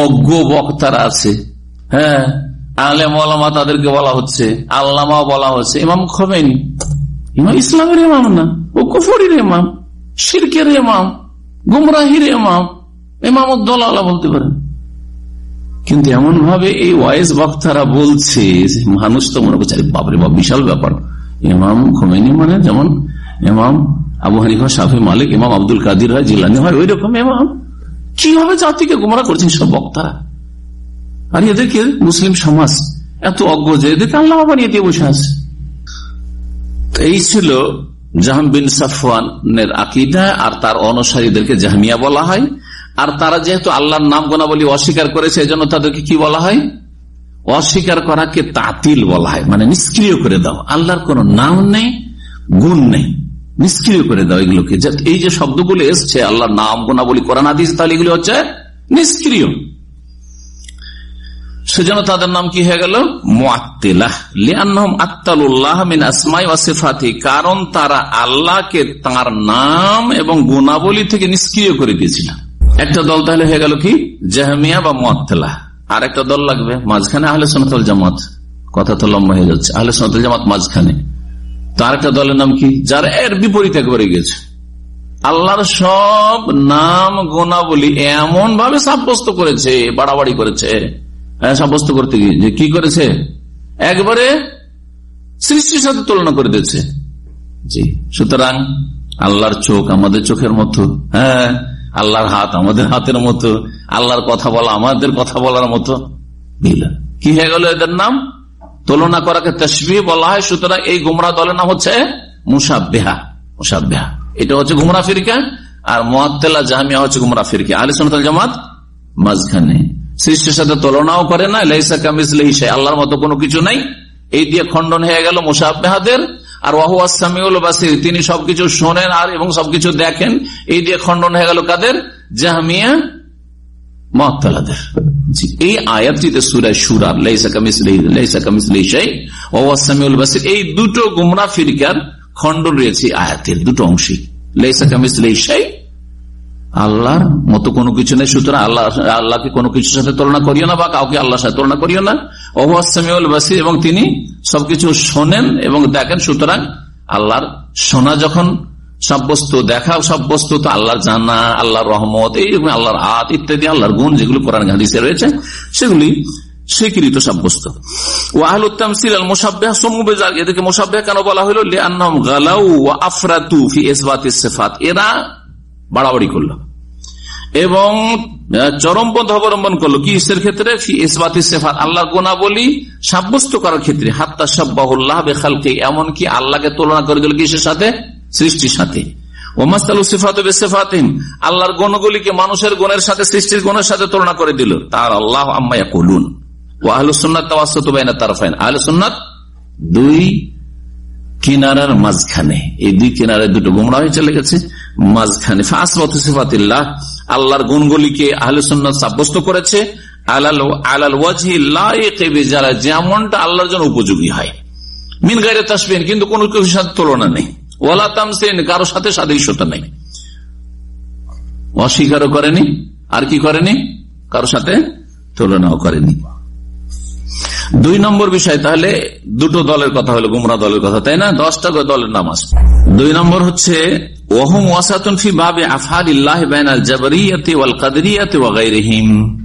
অজ্ঞ বক্তারা আছে। হ্যাঁ আলে মলামা তাদেরকে বলা হচ্ছে আল্লামা বলা হচ্ছে, ইমাম খবেনি ইমাম ইসলামের ইমাম না, ও কুফরির ইমাম, শিরকের ইমাম, গুমরাহির ইমাম। উদ্দোলা বলতে পারেন। কিন্তু এমন ভাবে এই ওয়াইজ বক্তারা বলছে মানুষ তো মনে করছে বাপরে বাপ, বিশাল ব্যাপার। ইমাম খোমেনি মানে যেমন ইমাম আবু হানিফা সাফি মালিক, ইমাম আব্দুল কাদির হয়, জিলানি হয় ওই রকম ইমাম। কীভাবে জাতিকে গুমরা করছেন সব বক্তারা? আর এদেরকে মুসলিম সমাজ এত অজ্ঞ যে এদেরকে আল্লাহ বানিয়ে দিয়ে বসে আছে। এই ছিল জাহাম বিন সাফওয়ানের আকিদা আর তার অনুসারীদেরকে জাহামিয়া বলা হয়। আর তারা যেহেতু আল্লাহর নাম গোনাবলী অস্বীকার করেছে এই জন্য তাদেরকে কি বলা হয়? অস্বীকার করাকে তাতিল বলা হয়। মানে নিষ্ক্রিয় করে দাও। আল্লাহর কোন নাম নেই, গুণ নেই। নিষ্ক্রিয় করে দাও এগুলোকে। এই যে শব্দগুলো এসছে, আল্লাহর নাম গোনাবলী না দিয়েছে তাহলে এগুলি হচ্ছে নিষ্ক্রিয়। সেজন্য তাদের নাম কি হয়ে গেল? কারণ তারা আল্লাহকে তার নাম এবং গুণাবলী থেকে নিষ্ক্রিয় করে দিয়েছিল। একটা দল তাহলে হয়ে গেল কি? জাহামিয়া বা মোয়াত্তেলা। আর একটা দল লাগবে মাঝখানে আহলে সোনাতল জামাত। কথা তো লম্বা হয়ে যাচ্ছে। আহলে সোনাতল জামাত মাঝখানে। তার একটা দলের নাম কি? যারা এর বিপরীত একবারে গেছে। আল্লাহর সব নাম গোনাবলী এমন ভাবে সাব্যস্ত করেছে, বাড়াবাড়ি করেছে। সাব্যস্ত করতে গিয়ে। যে কি করেছে? একবারে সৃষ্টির সাথে তুলনা করে দিয়েছে। জি, সুতরাং আল্লাহর চোখ আমাদের চোখের মতো। হ্যাঁ আল্লাহর হাত আমাদের হাতের মতো, আল্লাহর কথা বলা আমাদের কথা বলার মতো কি হয়ে গেল এদের নাম? তুলনা করাকে তসবি বলা হয়, সুতরাং এই গুমরা দলের নাম হচ্ছে মুসাবেহা মুসাবেহা এটা হচ্ছে গুমরা ফিরকা, আর মোয়াত্তেলা জাহামিয়া হচ্ছে গুমরা ফিরকা। আলিসাল জামাত মাঝখানে। সৃষ্টির সাথে তুলনাও করে না লেসা লেহিসাই আল্লাহর মতো কোনো কিছু নাই। এই দিয়ে খণ্ডন হয়ে গেল মুসাবেহাদের আর ওয়াহু আসামিউল বাসির, তিনি সবকিছু শোনেন আর এবং সবকিছু দেখেন। এই দিয়ে খণ্ডন হয়ে গেল কাদের? জাহামিয়া মহতালাদের এই সুরায় সুরার এই দুটো গুমরা ফিরকার খণ্ডন রয়েছে আয়াতের দুটো অংশে। কামিজ লেহিসাই আল্লাহর মতো কোনো কিছু নেই, সুতরাং আল্লাহ, আল্লাহকে কোনো কিছুর সাথে তুলনা করিও না বা কাউকে আল্লাহর সাথে তুলনা করিও না। ওহাসামিউল বাসির, এবং তিনি সবকিছু শোনেন এবং দেখেন, সুতরাং আল্লাহর শোনা যখন সাব্যস্ত দেখা সাব্যস্ত তো আল্লাহর জানা আল্লাহর রহমত এইরকম আল্লাহর হাত ইত্যাদি, আল্লাহর গুণ যেগুলো কোরআন হাদিসে রয়েছে, সেগুলি স্বীকৃত সাব্যস্ত ও আহলুত্তামসিল আল মুসাব্বাহ সমুবেজাল এদেরকে মুসাব্বাহ কেন বলা হলো? লিআন্নাহুম গালাউ আফরাতু ফি ইসবাতিস এরা বাড়াবাড়ি করল। এবং চরমপন্থ অবলম্বন করল। কি ইসের ক্ষেত্রে? ইসবাতি গোনাবলী সাব্যস্ত করার ক্ষেত্রে। হাত্তা সাব্বাহুল্লাহ বেখালকে। এমনকি আল্লাহকে তুলনা করে দিল কিসের সাথে? সৃষ্টির সাথে। মানুষের গণের সাথে, সৃষ্টির সাথে তুলনা করে দিল। তার আল্লাহ ও দুই কিনারার মাঝখানে। এই দুই কিনারে দুটো গুমরা হয়ে চলে গেছে মাঝখানে। ফাসবাতিল্লাহ আল্লাহর গুণগুলিকে আহলে সাব্যস্ত করেছে। যেমনটা করেনি, আর কি করেনি? সাথে তুলনাও করেনি। দুই নম্বর বিষয়, তাহলে দুটো দলের কথা হলো, গুমরা দলের কথা, তাই না? দশটা দলের নাম আছে দুই নম্বর হচ্ছে ওহম ওয়াসাতুন ফি বাবে আফাদ ইল্লাহ বাইনাল জাবরিয়াতি ওয়াল কাদরিয়াতি ওয়া গায়রিহিম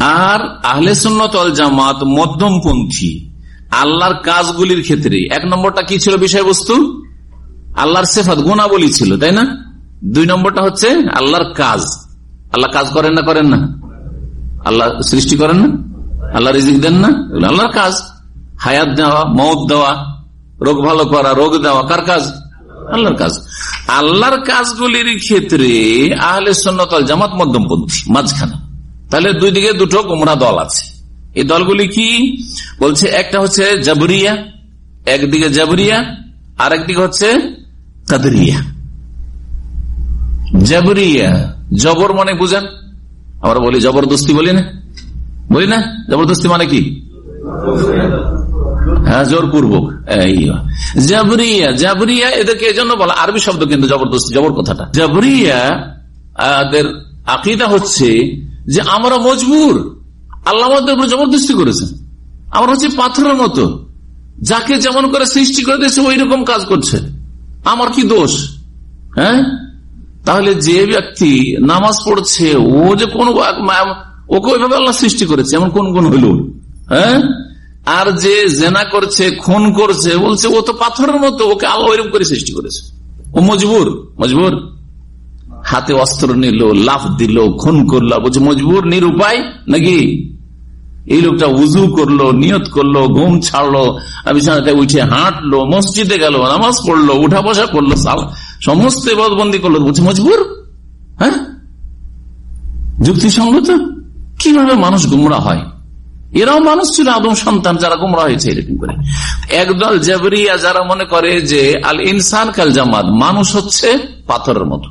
আর আহলে সুন্নাত ওয়াল জামাত মধ্যমপন্থী। আল্লাহর কাজগুলির ক্ষেত্রে। এক নম্বরটা কি ছিল বিষয়বস্তু? আল্লাহর সেফাত, গুণাবলী ছিল, তাই না? দুই নম্বরটা হচ্ছে আল্লাহর কাজ। আল্লাহ কাজ করেন না করেন না? আল্লাহ সৃষ্টি করেন না? আল্লাহ রিজিক দেন না? আল্লাহর কাজ। হায়াত দেওয়া মত দেওয়া, রোগ ভালো করা, রোগ দেওয়া, কার কাজ? আল্লাহর কাজ। আল্লাহর কাজগুলির ক্ষেত্রে আহলে সন্ন্যতল জামাত মধ্যমপন্থী, মাঝখানে। তাহলে দুই দিকে দুটো গুমরা দল আছে। এই দলগুলি কি? বলছে একটা হচ্ছে জাবরিয়া, একদিকে জাবরিয়া আর একদিকে হচ্ছে কাদরিয়া। জাবরিয়া, জবর মনে বুঝেন? আমরা বলি জবরদস্তি বলি না? বলি না? জবরদস্তি মানে কি? হ্যাঁ জোরপূর্বক জাবরিয়া জাবরিয়া এদেরকে এই জন্য বলা আরবি শব্দ কিন্তু জবরদস্তি, জবর কথাটা। জাবরিয়া আকিদা হচ্ছে যে আমরা মজবুর। আল্লাহ জবরদস্তি করেছেন। আমরা হচ্ছে পাথরের মতো। যাকে যেমন করে সৃষ্টি করে দিয়েছে ওই রকম কাজ করছে। আমার কি দোষ? হ্যাঁ? তাহলে যে ব্যক্তি নামাজ পড়ছে, ও যে কোন, ওকে ওইভাবে আল্লাহ সৃষ্টি করেছে, এমন কোন কোন হইল? হ্যাঁ? আর যে জেনা করছে, খুন করছে, বলছে, ও তো পাথরের মতো, ওকে আল্লাহ ওইরকম করে সৃষ্টি করেছে। ও মজবুর মজবুর। হাতে অস্ত্র নিল লাভ দিল, খুন করল, বলছে, মজবুর, নিরুপায় নাকি? এই লোকটা উজু করল, নিয়ত করল, ঘুম ছাড়লো উঠে হাঁটলো, মসজিদে গেল, নামাজ পড়ল উঠা বসা করল সমস্ত বদবন্দি করল। বলছে, মজবুর? হ্যাঁ? যুক্তি যুক্তিসঙ্গত? কীভাবে মানুষ গুমরা হয়? এরাও মানুষ ছিল, আদম সন্তান যারা গুমরা হয়েছে, এরকম করে। একদল জেবরিয়া যারা মনে করে যে, আল ইনসান কাল জামাত, মানুষ হচ্ছে পাথরের মতো।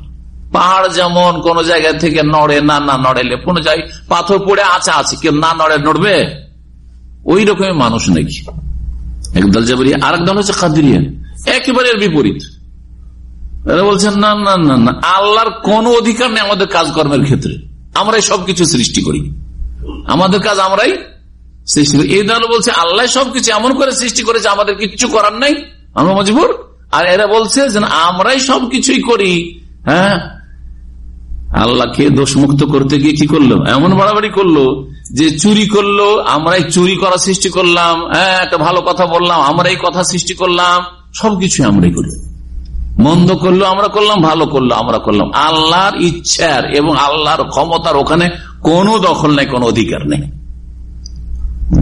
পাহাড় যেমন কোন জায়গা থেকে নড়ে, না না নড়েলে কোন জায়গায় পাথর পড়ে আচা আছে, কেউ না নড়ে নড়বে? ওই রকমের মানুষ নাকি? একদল জাবরিয়া আর একদল হচ্ছে কাদিরিয়া একেবারে বিপরীত। বলছেন, না না না না, আল্লাহর কোন অধিকার নেই আমাদের কাজকর্মের ক্ষেত্রে। আমরাই সবকিছু সৃষ্টি করি। আমাদের কাজ আমরাই সৃষ্টি এই দল বলছে, আল্লাহ সবকিছু এমন করে সৃষ্টি করেছে, আমাদের কিচ্ছু করার নাই। আমরা মজবুর। আর এরা বলছে যে আমরাই সবকিছুই করি। হ্যাঁ? আল্লাহকে দোষমুক্ত করতে গিয়ে কি করল? এমন বাড়াবাড়ি করল যে, চুরি করল, আমরাই চুরি করা সৃষ্টি করলাম। হ্যাঁ একটা ভালো কথা বললাম, আমরাই কথা সৃষ্টি করলাম। সবকিছু আমরাই করি। মন্দ করল, আমরা করলাম, ভালো করল, আমরা করলাম। আল্লাহর ইচ্ছার এবং আল্লাহর ক্ষমতার ওখানে কোনো দখল নেই, কোনো অধিকার নেই।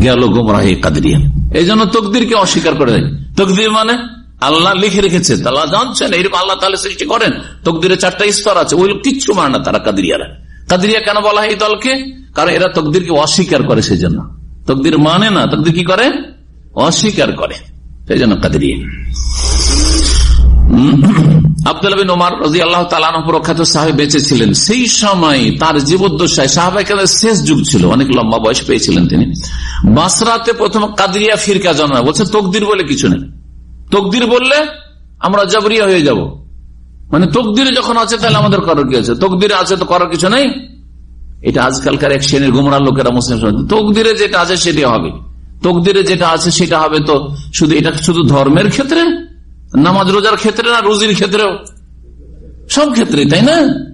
গেল গুমরাহি কাদরিয়া। এই জন্য তকদিরকে অস্বীকার করে দেয়। তকদির মানে? আল্লাহ লিখে রেখেছে। আল্লাহ জানছেন এইরকম আল্লাহ তাহলে সৃষ্টি করেন। তকদিরের চারটা স্তর আছে, ওই কিচ্ছু মানে না তারা কাদরিয়ারা। কাদরিয়া কেন বলা হয় এই দলকে? কারণ এরা তকদিরকে অস্বীকার করে সেই জন্য তকদির মানে না, তকদির কি করে? অস্বীকার করে। সেই জন্য কাদরিয়া। আব্দুল ওমার রাজি আল্লাহ প্রখ্যাত সাহেব বেঁচে সেই সময় তার জীবদ্দশায় শেষ যুগ ছিল, অনেক লম্বা বয়স পেয়েছিলেন তিনি। ফিরকা জন্মায়। বলছে, তকদির বলে কিছু নেই। তকদির বললে আমরা জবরিয়া হয়ে যাব। মানে তকদিরে যখন আছে তাহলে আমাদের করার কি আছে? তকদিরে আছে তো করার কিছু নেই? এটা আজকালকার এক শ্রেণির গুমরার লোকেরা মুসলিম তকদিরে যেটা আছে সেটা হবে। তকদিরে যেটা আছে সেটা হবে তো শুধু এটা শুধু ধর্মের ক্ষেত্রে? নামাজ রোজার ক্ষেত্রে না রুজির ক্ষেত্রেও? সব ক্ষেত্রে, তাই না?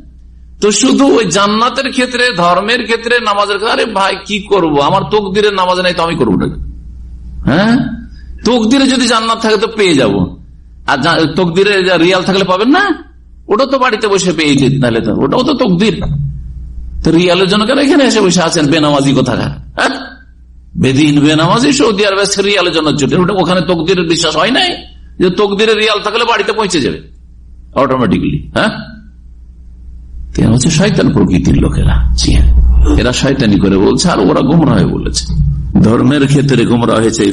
তো শুধু ওই জান্নাতের ক্ষেত্রে, ধর্মের ক্ষেত্রে, নামাজের আরে ভাই, কি করব? আমার তকদিরের নামাজ নাই তো আমি করব হ্যাঁ? তকদিরে যদি জান্নাত থাকে তো পেয়ে যাব। আর তকদিরে রিয়াল থাকলে পাবেন না? ওটা তো বাড়িতে বসে পেয়ে যেত তাহলে তো। ওটাও তো তকদির। তো রিয়ালের জন্য কেন এখানে এসে বসে আছেন বেনামাজি হ্যাঁ? বেদিন বেনামাজি সৌদি আরবে রিয়ালের জন্য ছুটে। ওটা ওখানে বিশ্বাস হয় নাই? যে তকদিরের রিয়াল থাকলে বাড়িতে পৌঁছে যাবে। অটোমেটিকলি হ্যাঁ? হচ্ছে শয়তান প্রকৃতির লোকেরা। জি হ্যাঁ। এরা শয়তানি করে বলছে, আর ওরা গুমরা হয়ে বলেছে। ধর্মের ক্ষেত্রে গুমরা হয়েছে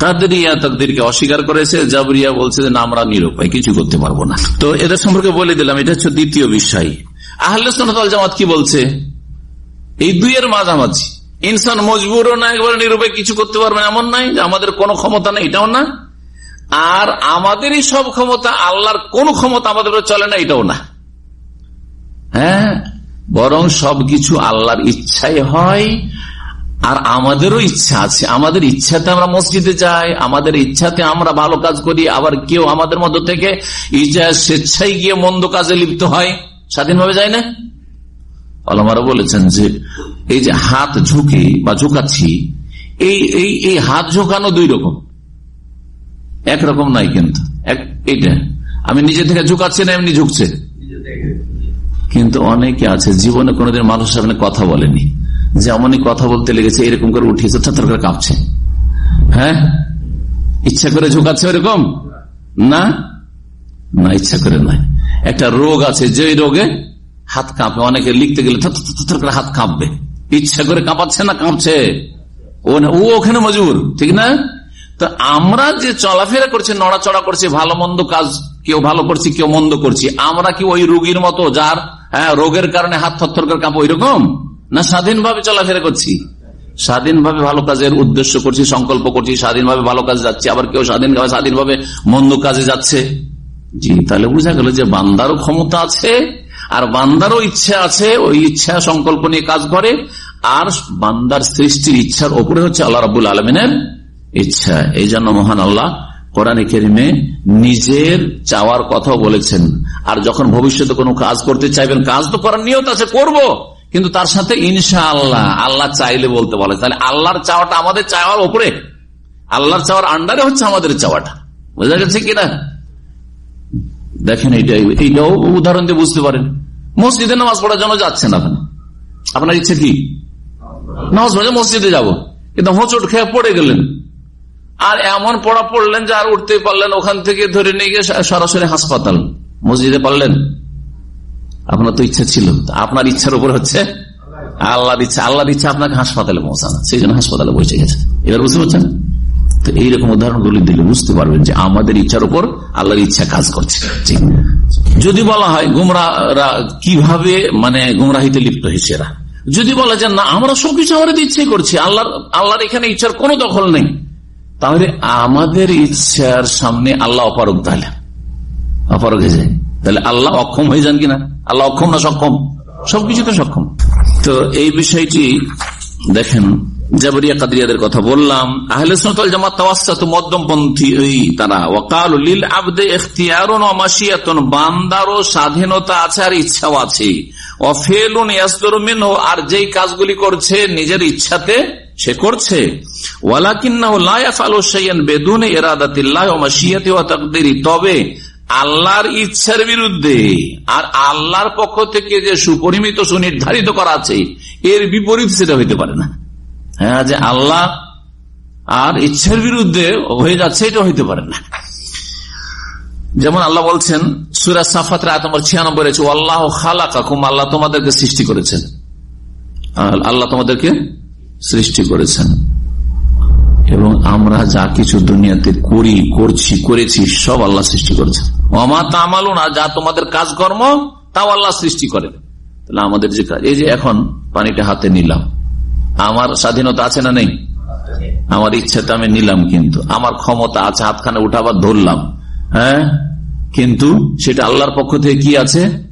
তাদেরকে অস্বীকার করেছে। জাবরিয়া বলছে আমরা নিরুপায়, কিছু করতে পারব না। তো এদের সম্পর্কে বলে দিলাম, এটা হচ্ছে দ্বিতীয় বিষয়। আহলে সোনাতল জামাত কি বলছে? এই দুইয়ের মাঝামাঝি। ইনসান মজবুরও না, একবারে নিরুপায়, কিছু করতে পারবে এমন নাই যে আমাদের কোনো ক্ষমতা নেই, এটাও না। আর আমাদেরই সব ক্ষমতা, আল্লাহর কোন ক্ষমতা আমাদের চলে না, এটাও না। হ্যাঁ? বরং সবকিছু আল্লাহর ইচ্ছাই হয়, আর আমাদেরও ইচ্ছা আছে। আমাদের ইচ্ছাতে আমরা মসজিদে যাই, আমাদের ইচ্ছাতে আমরা ভালো কাজ করি, আবার কেউ আমাদের মধ্য থেকে স্বেচ্ছায় গিয়ে মন্দ কাজে লিপ্ত হয়। স্বাধীনভাবে যায় না? আলমারা বলেছেন যে, এই যে হাত ঝুঁকে বা ঝুঁকাচ্ছি এই এই হাত ঝুঁকানো দুই রকম। একরকম নাই কিন্তু। এইটা। আমি নিজে থেকে ঝুঁকাচ্ছি না, এমনি ঝুঁকছে। কিন্তু অনেকে আছে, জীবনে কোনোদিন মানুষ সামনে কথা বলেনি। যেমনই কথা বলতে লেগেছে, এরকম করে উঠিয়েছে, থর করে কাঁপছে। হ্যাঁ? ইচ্ছা করে ঝুঁকাচ্ছে ওরকম না? না, ইচ্ছা করে নয়। একটা রোগ আছে যে রোগে হাত কাঁপে, অনেকে লিখতে গেলে করে হাত কাঁপবে। ইচ্ছা করে কাঁপাচ্ছে না, কাঁপছে। ও ওখানে মজুর ঠিক না? তো আমরা যে চলাফেরা করছি নড়াচড়া করছি ভালো মন্দ কাজ কেউ ভালো করছি কেউ মন্দ করছি আমরা কি ওই রোগীর মতো যার হ্যাঁ, রোগের কারণে হাত থর করে কাঁপো ওই রকম না স্বাধীনভাবে চলাফেরা করছি? স্বাধীনভাবে ভালো কাজের উদ্দেশ্য করছি সংকল্প করছি স্বাধীনভাবে ভালো কাজে যাচ্ছে আবার কেউ স্বাধীনভাবে স্বাধীনভাবে মন্দ কাজে যাচ্ছে? জি তাহলে বোঝা গেল যে বান্দারও ক্ষমতা আছে আর বান্দারও ইচ্ছা আছে ওই ইচ্ছা সংকল্প নিয়ে কাজ করে আর বান্দার সৃষ্টির ইচ্ছার ওপরে হচ্ছে আল্লাহ রাবুল আলমিনের ইচ্ছা। এই জন্য মহান আল্লাহ কোরআন কেরিমে নিজের চাওয়ার কথাও বলেছেন। আর যখন ভবিষ্যতে কোনো কাজ করতে চাইবেন, কাজ তো করার নিয়ত আছে, করব। কিন্তু তার সাথে ইনশা আল্লাহ আল্লাহ চাইলে বলতে বলে। তাহলে আল্লাহর চাওয়াটা আমাদের চাওয়ার ওপরে আল্লাহর চাওয়ার আন্ডারে হচ্ছে আমাদের চাওয়াটা। বোঝা গেছে কিনা? দেখেন এইটাই এইটাও উদাহরণ দিয়ে বুঝতে পারেন। মসজিদে নামাজ পড়ার জন্য যাচ্ছেন আপনি। আপনার ইচ্ছে কি? নামাজ পড়ে মসজিদে যাব। কিন্তু হোঁচট খেয়ে পড়ে গেলেন। আর এমন পড়া পড়লেন যে আর উঠতে পারলেন, ওখান থেকে ধরে নিয়ে গিয়ে সরাসরি হাসপাতাল, মসজিদে পারলেন। আপনার তো ইচ্ছা ছিল। আপনার ইচ্ছার উপর হচ্ছে আল্লাহর ইচ্ছা। আল্লাহর ইচ্ছা আপনাকে হাসপাতালে পৌঁছানো। সেই জন্য হাসপাতালে বসে গেছে। এবার বুঝতে পারছেন? তো এইরকম উদাহরণগুলি দিলে বুঝতে পারবেন যে আমাদের ইচ্ছার উপর আল্লাহর ইচ্ছা কাজ করছে। যদি বলা হয় গুমরাহরা কীভাবে মানে গুমরাহিতে লিপ্ত হয়েছে এরা? যদি বলা যায়, না, আমরা সবকিছু আমাদের ইচ্ছে করছি। আল্লাহর আল্লাহর এখানে ইচ্ছার কোনো দখল নেই। তাহলে আমাদের ইচ্ছার সামনে আল্লাহ অপারক তাহলে। অপারক হয়ে যায়। তাহলে আল্লাহ অক্ষম হয়ে যান কিনা? আল্লাহ অক্ষম না সক্ষম? সবকিছুতে সক্ষম। তো এই বিষয়টি দেখেন কথা বললাম। তারা। স্বাধীনতা আছে আর ইচ্ছাও আর যেই কাজগুলি করছে, নিজের ইচ্ছাতে সে করছে। তবে আল্লাহর ইচ্ছার বিরুদ্ধে আর আল্লাহর পক্ষ থেকে যে সুপরিমিত সুনির্ধারিত করা আছে, এর বিপরীত সেটা হইতে পারে না। হ্যাঁ যে আল্লাহ আর ইচ্ছার বিরুদ্ধে হয়ে যাচ্ছে, এটা হইতে পারে না। যেমন আল্লাহ বলছেন সুরাজ সাফাত রায় নম্বর ছিয়ানব্বই রয়েছে আল্লাহ খালা কাকুম আল্লাহ তোমাদেরকে সৃষ্টি করেছেন। আল্লাহ তোমাদেরকে সৃষ্টি করেছেন। এবং আমরা যা কিছু দুনিয়াতে করি, করছি, করেছি, সব আল্লাহ সৃষ্টি করেছেন। অমা তামালু না যা তোমাদের কাজকর্ম, তাও আল্লাহ সৃষ্টি করেন। তাহলে আমাদের যে কাজ এই যে এখন পানিটা হাতে নিলাম। আমার স্বাধীনতা আছে না নেই? আমার ইচ্ছাতে আমি নিলাম কিন্তু। আমার ক্ষমতা আছে, হাতখানে উঠাবার ধরলাম। হ্যাঁ? কিন্তু সেটা আল্লাহর পক্ষ থেকে কি আছে?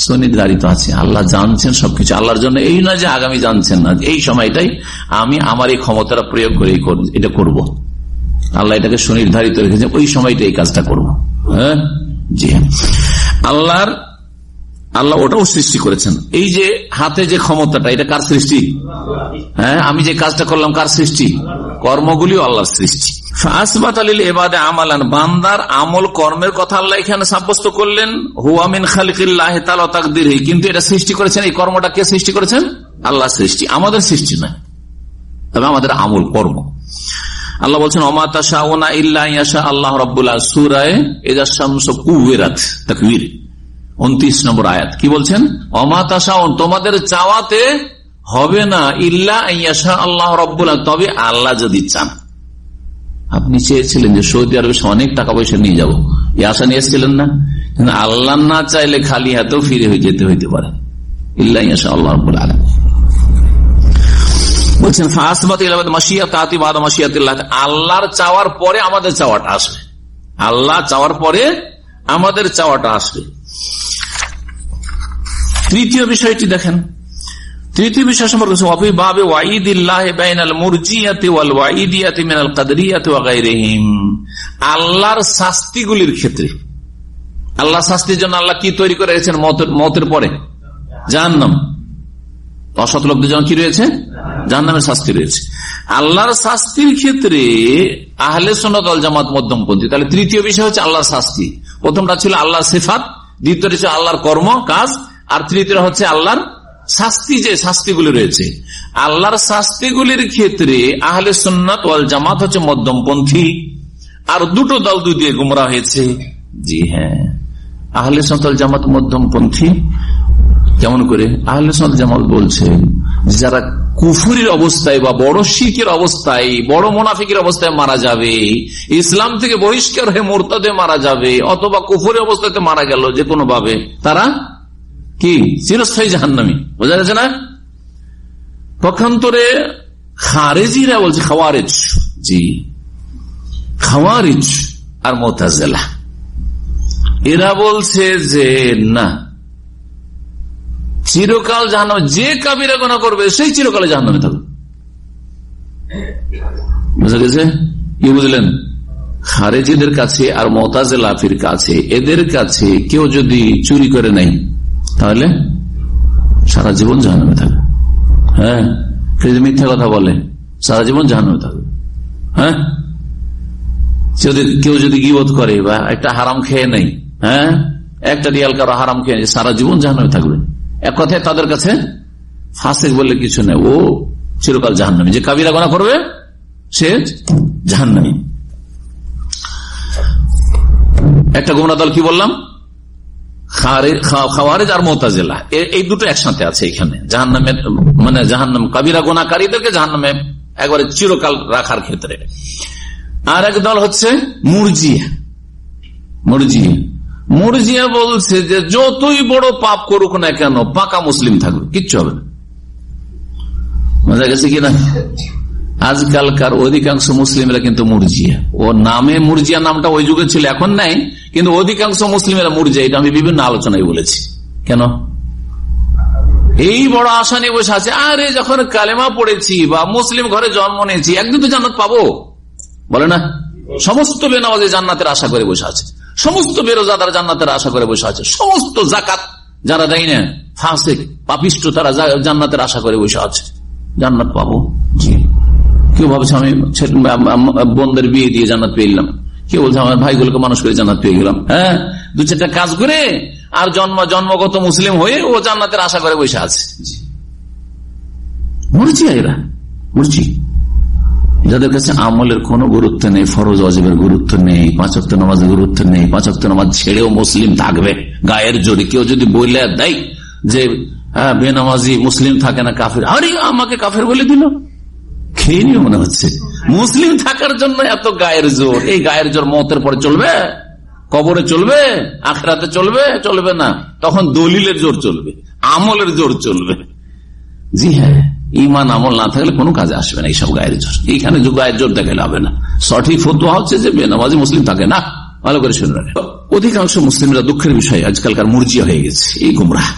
সুনির্ধারিত আছে। আল্লাহ জানছেন সবকিছু। আল্লাহর জন্য এই নয় যে আগামী জানছেন না। এই সময়টাই আমি আমার এই ক্ষমতাটা প্রয়োগ করে, এটা করব। আল্লাহ এটাকে সুনির্ধারিত রেখেছে ওই সময়টা এই কাজটা করব। হ্যাঁ? জি হ্যাঁ। আল্লাহর আল্লাহ ওটাও সৃষ্টি করেছেন। এই যে হাতে যে ক্ষমতাটা, এটা কার সৃষ্টি? হ্যাঁ আমি যে কাজটা করলাম কার সৃষ্টি? কর্মগুলিও আল্লাহর সৃষ্টি। আল্লাহ কিন্তু এটা সৃষ্টি করেছেন, এই কর্মটা কে সৃষ্টি করেছেন? আল্লাহ সৃষ্টি, আমাদের সৃষ্টি তবে আমাদের আমল কর্ম। আল্লাহ বলছেন অমাতা ইল্লাহ আল্লাহ রবাহ সুরায় এজার শামস কুবেরাত তকবীর। উনত্রিশ নম্বর আয়াত। কি বলছেন? অমাতা তোমাদের চাওয়াতে হবে না ইল্লা আল্লাহ রব্বুল্লাহ তবে আল্লাহ যদি চান। আপনি চেয়েছিলেন যে সৌদি আরবে অনেক টাকা পয়সা নিয়ে যাব। এই আশা নিয়ে এসেছিলেন না? আল্লাহ না চাইলে খালি হাতেও ফিরে হয়ে যেতে হইতে পারে। ইল্লা আল্লাহ রব্বুল আলম বলছেন আল্লাহর চাওয়ার পরে আমাদের চাওয়াটা আসবে। আল্লাহ চাওয়ার পরে আমাদের চাওয়াটা আসবে। তৃতীয় বিষয়টি দেখেন। তৃতীয় বিষয় সম্পর্কে অভিভাবে আল্লাহর শাস্তিগুলির ক্ষেত্রে। আল্লাহ শাস্তির জন্য আল্লাহ কি তৈরি করে রেখেছেন মতের পরে? জাহান্নাম। অসৎ লোকদের জন্য কি রয়েছে? জাহান্নামের শাস্তি রয়েছে। আল্লাহর শাস্তির ক্ষেত্রে আহলে সোনাদল জামাত মধ্যমপন্থী। তাহলে তৃতীয় বিষয় হচ্ছে আল্লাহর শাস্তি। প্রথমটা ছিল আল্লাহ সেফাত, দ্বিতীয়টা ছিল আল্লাহর কর্ম, কাজ আর তৃতীয় হচ্ছে আল্লাহর শাস্তি যে শাস্তিগুলি রয়েছে। আল্লাহর শাস্তিগুলির ক্ষেত্রে আহলে সন্ন্যত ওয়াল জামাত হচ্ছে মধ্যমপন্থী। আর দুটো দল দুই দিয়ে গুমরা হয়েছে। জি হ্যাঁ। আহলে সন্তল জামাত মধ্যমপন্থী। কেমন করে আহলে সন্ত জামাত বলছে, যারা কুফুরির অবস্থায় বা বড় শিখের অবস্থায়, বড় মোনাফিকের অবস্থায় মারা যাবে, ইসলাম থেকে বহিষ্কার হয়ে মোরতাদে মারা যাবে, অথবা কুফুরের অবস্থাতে মারা গেল যে কোনো ভাবে তারা কি? চিরস্থায়ী জাহান্নামি। বোঝা যাচ্ছে না? পক্ষান্তরে খারেজিরা বলছে খাওয়ারেজ। জি। খাওয়ারিজ আর মোতাজেলা। এরা বলছে যে, না। চিরকাল জাহান্ন যে কাবিরা গোনা করবে, সেই চিরকালে জাহান্নামে থাকবে বুঝা গেছে? কি বুঝলেন? খারেজিদের কাছে আর মোতাজেলাফির কাছে এদের কাছে কেউ যদি চুরি করে নেয় তাহলে সারা জীবন জাহান্নামে থাকবে। হ্যাঁ? কেউ যদি মিথ্যা কথা বলে, সারা জীবন জাহান্নামে থাকবে। হ্যাঁ? যদি, কেউ যদি গিবোধ করে বা একটা হারাম খেয়ে নেই হ্যাঁ? একটা রিয়াল কারও হারাম খেয়ে নেই, সারা জীবন জাহান্নামে থাকবে। এক কথায় তাদের কাছে ফাঁসেক বললে কিছু নেই। ও চিরকাল জাহান্নামী। যে কাবিরা গোনা করবে, সে জাহান্নামী। একটা গোমরা দল কি বললাম? খাওয়ারেজ আর মোতাজেলা। এই দুটো একসাথে আছে এখানে। জাহান্নামের মানে জাহান্নাম কাবিরা গোনাকারীদেরকে জাহান্নামে একবারে চিরকাল রাখার ক্ষেত্রে। আর এক দল হচ্ছে মুরজিয়া। মুরজিয়া। মুরজিয়া বলছে যে যতই বড় পাপ করুক না কেন পাকা মুসলিম থাকবে। কিচ্ছু হবে না। বোঝা গেছে কিনা আজকালকার অধিকাংশ মুসলিমরা কিন্তু মুরজিয়া। ও নামে মুরজিয়া নামটা ওই যুগে ছিল, এখন নাই, কিন্তু অধিকাংশ মুসলিমেরা মুরজিয়া, এটা আমি বিভিন্ন আলোচনায় বলেছি। কেন? এই বড় আশা নিয়ে বসে আছে, আরে যখন কালেমা পড়েছি বা মুসলিম ঘরে জন্ম নিয়েছি, একদিন তো জান্নাত পাবো? বলে না। সমস্ত বেনামাজে জান্নাতের আশা করে বসে আছে। সমস্ত বেরোজাদার জান্নাতের আশা করে বসে আছে। সমস্ত জাকাত যারা দেয় না ফাঁসে পাপিষ্ট, তারা জান্নাতের আশা করে বসে আছে। জান্নাত পাবো? জি। কেউ ভাবছে আমি বোনদের বিয়ে দিয়ে জান্নাত পেয়ে গেলাম। কেউ বলছে আমার ভাইগুলোকে মানুষ করে জান্নাত পেয়ে গেলাম। হ্যাঁ? দু চারটা কাজ করে আর জন্ম জন্মগত মুসলিম হয়ে ও জান্নাতের আশা করে বসে আছে। মরছি এরা। মরছি যাদের কাছে আমলের কোনো গুরুত্ব নেই ফরজ অজীবের গুরুত্ব নেই পাঁচক্ত নামাজের গুরুত্ব নেই পাঁচক্ত নামাজ ছেড়েও মুসলিম থাকবে গায়ের জোরে। কেউ যদি বললে দেয় যে হ্যাঁ বেনামাজি মুসলিম থাকে না কাফের আরে আমাকে কাফের বলে দিল। খেয়ে নিয়ে মনে হচ্ছে। মুসলিম থাকার জন্য এত গায়ের জোর। এই গায়ের জোর মতের পরে চলবে? কবরে চলবে? আখড়াতে চলবে? চলবে না। তখন দলিলের জোর চলবে। আমলের জোর চলবে। জি হ্যাঁ ইমান আমল না থাকলে কোনো কাজে আসবে না এইসব গায়ের জোর। এইখানে গায়ের জোর দেখালে হবে না। সঠিক ফতুয়া হচ্ছে যে বেনামাজি মুসলিম থাকে না। ভালো করে শুনে রাখে অধিকাংশ মুসলিমরা দুঃখের বিষয় আজকালকার মুরজিয়া হয়ে গেছে। এই গুমরাহ।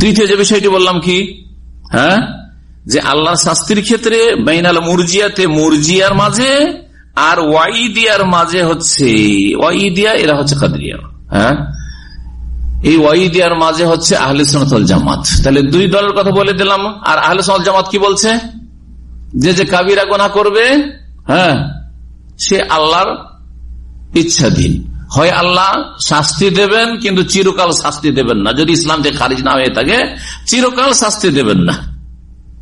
তৃতীয় যে বিষয়টি বললাম কি? হ্যাঁ? যে আল্লাহর শাস্তির ক্ষেত্রে বেইনাল মুরজিয়াতে মুরজিয়ার মাঝে আর ওয়াইদিয়ার মাঝে হচ্ছে ওয়াইদিয়া এরা হচ্ছে কাদরিয়া। হ্যাঁ? এই ওয়াইদিয়ার মাঝে হচ্ছে আহলে সোনাতল জামাত তাহলে দুই দলের কথা বলে দিলাম। আর আহলে সোনাল জামাত কি বলছে? যে যে কাবিরা গোনা করবে হ্যাঁ সে আল্লাহর ইচ্ছাধীন। হয় আল্লাহ শাস্তি দেবেন, কিন্তু চিরকাল শাস্তি দেবেন না। যদি ইসলাম থেকে খারিজ না হয়ে থাকে, চিরকাল শাস্তি দেবেন না।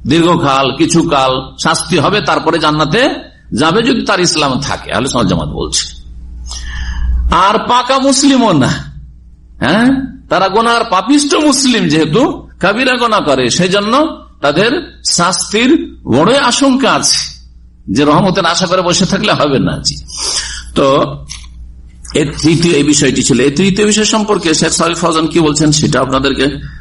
দীর্ঘকাল কিছু কাল শাস্তি হবে, তারপরে জান্নাতে যাবে যদি তার ইসলাম থাকে, আহলে জামাত বলছে। আর পাকা মুসলিমও না। হ্যাঁ? তারা গোনার পাপিষ্ট মুসলিম যেহেতু কাবিরা গোনা করে সেই জন্য তাদের শাস্তির বড় আশঙ্কা আছে। যে রহমতের আশা করে বসে থাকলে হবে না। তো এর তৃতীয় এই বিষয়টি ছিল। এই তৃতীয় বিষয় সম্পর্কে শেখ কি বলছেন সেটা আপনাদেরকে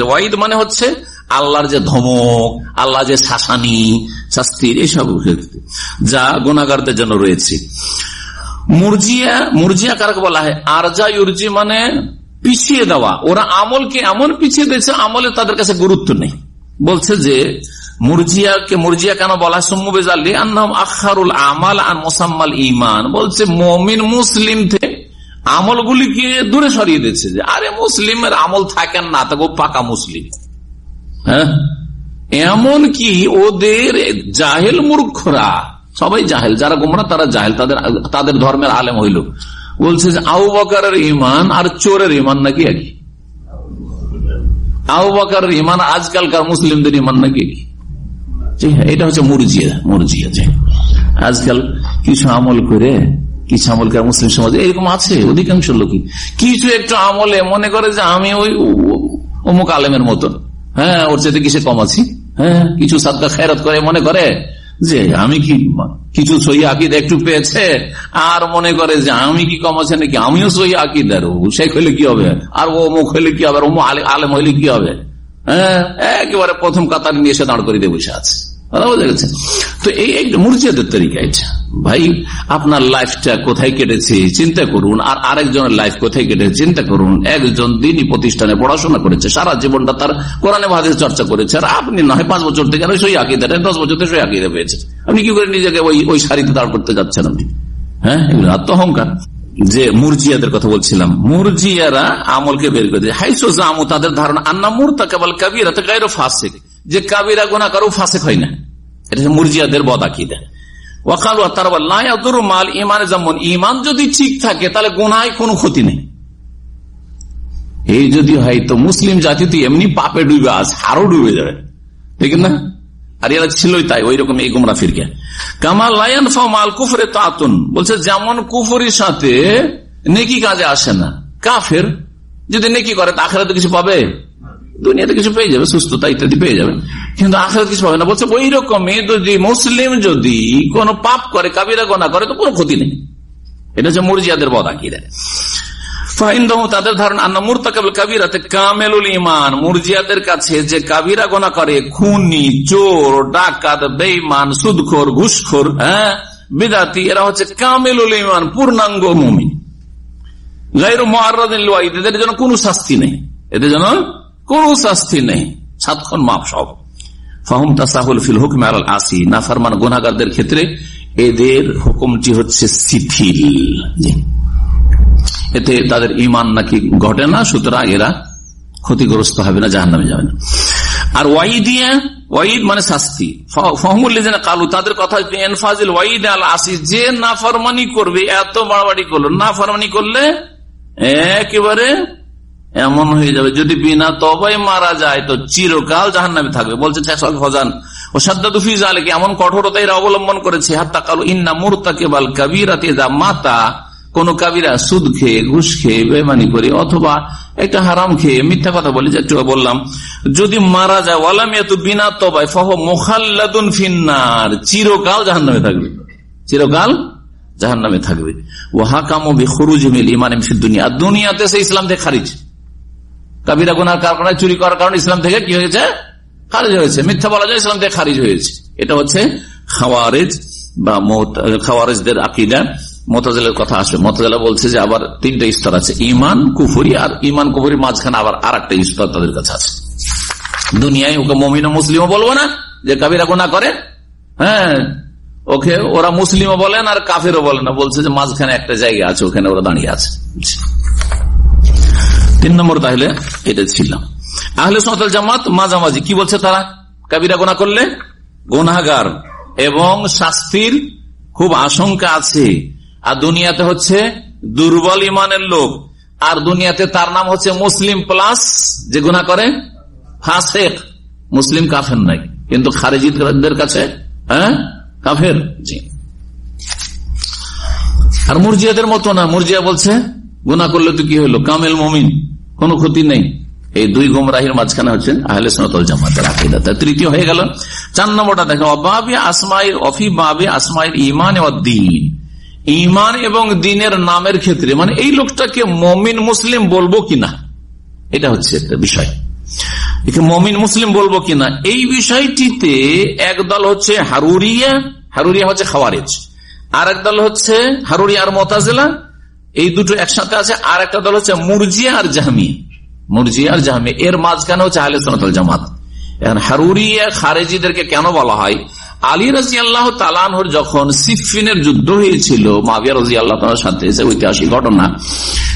ওয়াইদ মানে আল্লাহর যে ধমক আল্লাহ যে শাসানি, শাস্তির এইসব যা গুণাগারদের জন্য রয়েছে। মুরজিয়া মুরজিয়া কারকে বলা হয়? আরজা ইউরজি মানে পিছিয়ে দেওয়া। ওরা আমলকে এমন পিছিয়ে দিয়েছে, আমলে তাদের কাছে গুরুত্ব নেই। বলছে যে, মুরজিয়াকে, মুরজিয়া কেন বলা হয়? আখারুল আমাল আর মোসাম্মাল ইমান বলছে, মমিন মুসলিম থেকে আমলগুলিকে দূরে সরিয়ে দিয়েছে যে, আরে মুসলিমের আমল থাকেন না তাকে পাকা মুসলিম। হ্যাঁ? এমন কি ওদের জাহেল মূর্খরা, সবাই জাহেল, যারা গোমরা তারা জাহেল, তাদের তাদের ধর্মের আলেম হইল। বলছে যে আউ বকারের ইমান আর চোরের ইমান নাকি একই? বকারের ইমান আজকালকার মুসলিমদের ইমান নাকি? একই এটা হচ্ছে মুরজিয়া মুরজিয়া যে আজকাল কিছু আমল করে, কিছু মুসলিম সমাজে, এরকম আছে অধিকাংশ লোকই। কিছু একটু আমলে মনে করে যে আমি ওই অমুক আলেমের মতন। হ্যাঁ ওর চাইতে কিসে কম আছি। হ্যাঁ কিছু সাদকা খেরত করে মনে করে যে আমি কি কিছু সহি আকিদ একটু পেয়েছে? আর মনে করে যে আমি কি কম আছে নাকি? আমিও সহি আকিদার শেখ হইলে কি হবে? আর ও মুখ হইলে কি হবে? আর ও আলেম হইলে কি হবে? হ্যাঁ? একেবারে প্রথম কাতার নিয়ে এসে দাঁড় করে দিয়ে বসে আছে। তো এই মুরজিয়াদের তরিকা এটা। ভাই, আপনার লাইফটা কোথায় কেটেছে? চিন্তা করুন। আর আরেকজনের লাইফ কোথায় কেটেছে? চিন্তা করুন। একজন দিনই প্রতিষ্ঠানে পড়াশোনা করেছে। সারা জীবনটা তার কোরআনে ভাজে চর্চা করেছে। আর আপনি নয়, পাঁচ বছর থেকে সই আঁকিয়ে দেন দশ বছর থেকে সই আঁকিয়ে পেয়েছে আপনি কি করে নিজেকে ওই ওই শাড়িতে দাঁড় করতে যাচ্ছেন আপনি? হ্যাঁ? আত্মহংকার। যে মুরজিয়াদের কথা বলছিলাম, মুরজিয়ারা আমলকে বের করে দিয়ে। হাইসো জামু, তাদের ধারণা, আন্না মুরতা কেবল কাবিরা তো গাইরো ফাঁসে যে কাবিরা গোনা কারও ফাঁসে হয় না। এটা মুরজিয়াদের বদ আকিদা। ওয়াকালু তারা মাল ইমান যেমন ইমান যদি ঠিক থাকে, তাহলে গোনায় কোনো ক্ষতি নেই। এই যদি হয়, তো মুসলিম জাতি তো এমনি পাপে ডুবে আস আরও ডুবে যাবে। ঠিক না? আর এরা ছিলই তাই ওই রকম এই গুমরা ফিরকে। কামাল লায়ন মাল কুফরে তাতুন, বলছে যেমন কুফরির সাথে নেকি কাজে আসে না, কাফের যদি নেকি করে তা আখেরা তো কিছু পাবে? দুনিয়াতে কিছু পেয়ে যাবে, সুস্থতা ইত্যাদি পেয়ে যাবে। কিন্তু আখের কিছু পাবে না, বলছে ওই রকমই যদি মুসলিম যদি কোন পাপ করে, কাবিরা গোনা করে, তো কোনো ক্ষতি নেই। এটা হচ্ছে মুরজিয়াদের বদা কি দেয় তাদের আন্না কাবিরাতে কামেলুল ইমান মুরজিয়াদের কাছে যে কাবিরা গোনা করে খুনি চোর ডাকাত বেইমান সুদখোর ঘুষখোর হ্যাঁ বিদাতি এরা হচ্ছে কামেলুল ইমান পূর্ণাঙ্গ কোন শাস্তি নেই এদের জন্য কোন শাস্তি নেই সব ফিল ক্ষেত্রে এদের হুকুমটি হচ্ছে শিথিল এতে তাদের ইমান নাকি ঘটে না, সুতরাং এরা ক্ষতিগ্রস্ত হবে না জাহান নামে যাবে না। আর ওয়াইদিয়া ওয়াইদ মানে শাস্তি। কালু, তাদের কথা এনফাজিল ওয়াইদ আল আসি যে নাফরমানি করবে, এত বাড়াবাড়ি করল, নাফরমানি করলে একেবারে এমন হয়ে যাবে, যদি বিনা তবাই মারা যায়, তো চিরকাল জাহান নামে থাকবে। বলছে এমন কঠোরতা এরা অবলম্বন করেছে, হাত্তা কালু ইন্না মুরতা কেবল কাবিরাতে যা মাতা কোন কাবিরা সুদ খেয়ে, ঘুষ খেয়ে বেমানি করে, অথবা একটা হারাম খেয়ে, মিথ্যা কথা বলি একটু বললাম, যদি মারা যায়, ওয়ালাম এত বিনা তবাই ফহ মোখাল্লাদুন ফিন্নার, চিরকাল জাহান নামে থাকবে। চিরকাল জাহান নামে থাকবে। ও হাকাম ও বেখরুজ মিল ইমান দুনিয়া। দুনিয়াতে সে ইসলাম থেকে খারিজ। কাবিরা গুনার কারণে চুরি করার কারণে ইসলাম থেকে কি হয়েছে? খারিজ হয়েছে। মিথ্যা বলা যায়, ইসলাম থেকে খারিজ হয়েছে। এটা হচ্ছে খাওয়ারেজ বা খাওয়ারেজদের আকিদা। মোতাজেলের কথা আসবে মোতাজেলা বলছে যে আবার তিনটা স্তর আছে ইমান কুফুরি আর ইমান কুফুরি মাঝখানে আবার আর একটা স্তর তাদের কাছে আছে। দুনিয়ায় ওকে মমিন মুসলিমও বলব না, যে কাবিরা গুনা করে। হ্যাঁ ওকে ওরা মুসলিমও বলেন আর কাফেরও বলেন না, বলছে যে মাঝখানে একটা জায়গা আছে, ওখানে ওরা দাঁড়িয়ে আছে। তিন নম্বর তাহলে এটা ছিল। আহলে সতাল জামাত মাঝামাঝি, কি বলছে তারা? কাবিরা গোনা করলে? গোনাগার এবং শাস্তির খুব আশঙ্কা আছে। আর দুনিয়াতে হচ্ছে দুর্বল ইমানের লোক। আর দুনিয়াতে তার নাম হচ্ছে মুসলিম প্লাস, যে গুণা করে? ফাসেক। মুসলিম কাফের নাই। কিন্তু খারেজিদের কাছে হ্যাঁ? কাফের। জি। আর মুরজিয়াদের মতো না। মুরজিয়া বলছে গুনা করলে তো কি হলো কামেল মমিন। কোনো ক্ষতি নেই। এই দুই গুমরাহির মাঝখানে হচ্ছে আহলে সনাতল জামাতের আকিদা। তৃতীয় হয়ে গেল, চার নম্বরটা দেখো, অবাবি আসমাইর, অফি বাবে আসমাইর ইমান ও দিন ইমান এবং দিনের নামের ক্ষেত্রে মানে এই লোকটাকে মমিন মুসলিম বলব কিনা? এটা হচ্ছে একটা বিষয়। একে মমিন মুসলিম বলব কিনা? এই বিষয়টিতে একদল হচ্ছে হারুরিয়া হারুরিয়া হচ্ছে খাওয়ারেজ। আর এক দল হচ্ছে হারুরিয়া আর মতাজেলা। এই দুটো একসাথে আছে। আর একটা দল হচ্ছে মুরজিয়া আর জাহামিয়া মুরজিয়া আর জাহামিয়া এর মাঝখানে হচ্ছে আহলে সোনাতল জামাত। এখন হারুরিয়া খারেজিদেরকে কেন বলা হয়? আলী রাজি আল্লাহ তালানহর যখন সিফিনের যুদ্ধ হয়েছিল, মাবিয়া রাজি আল্লাহ তালার সাথে ঐতিহাসিক ঘটনা,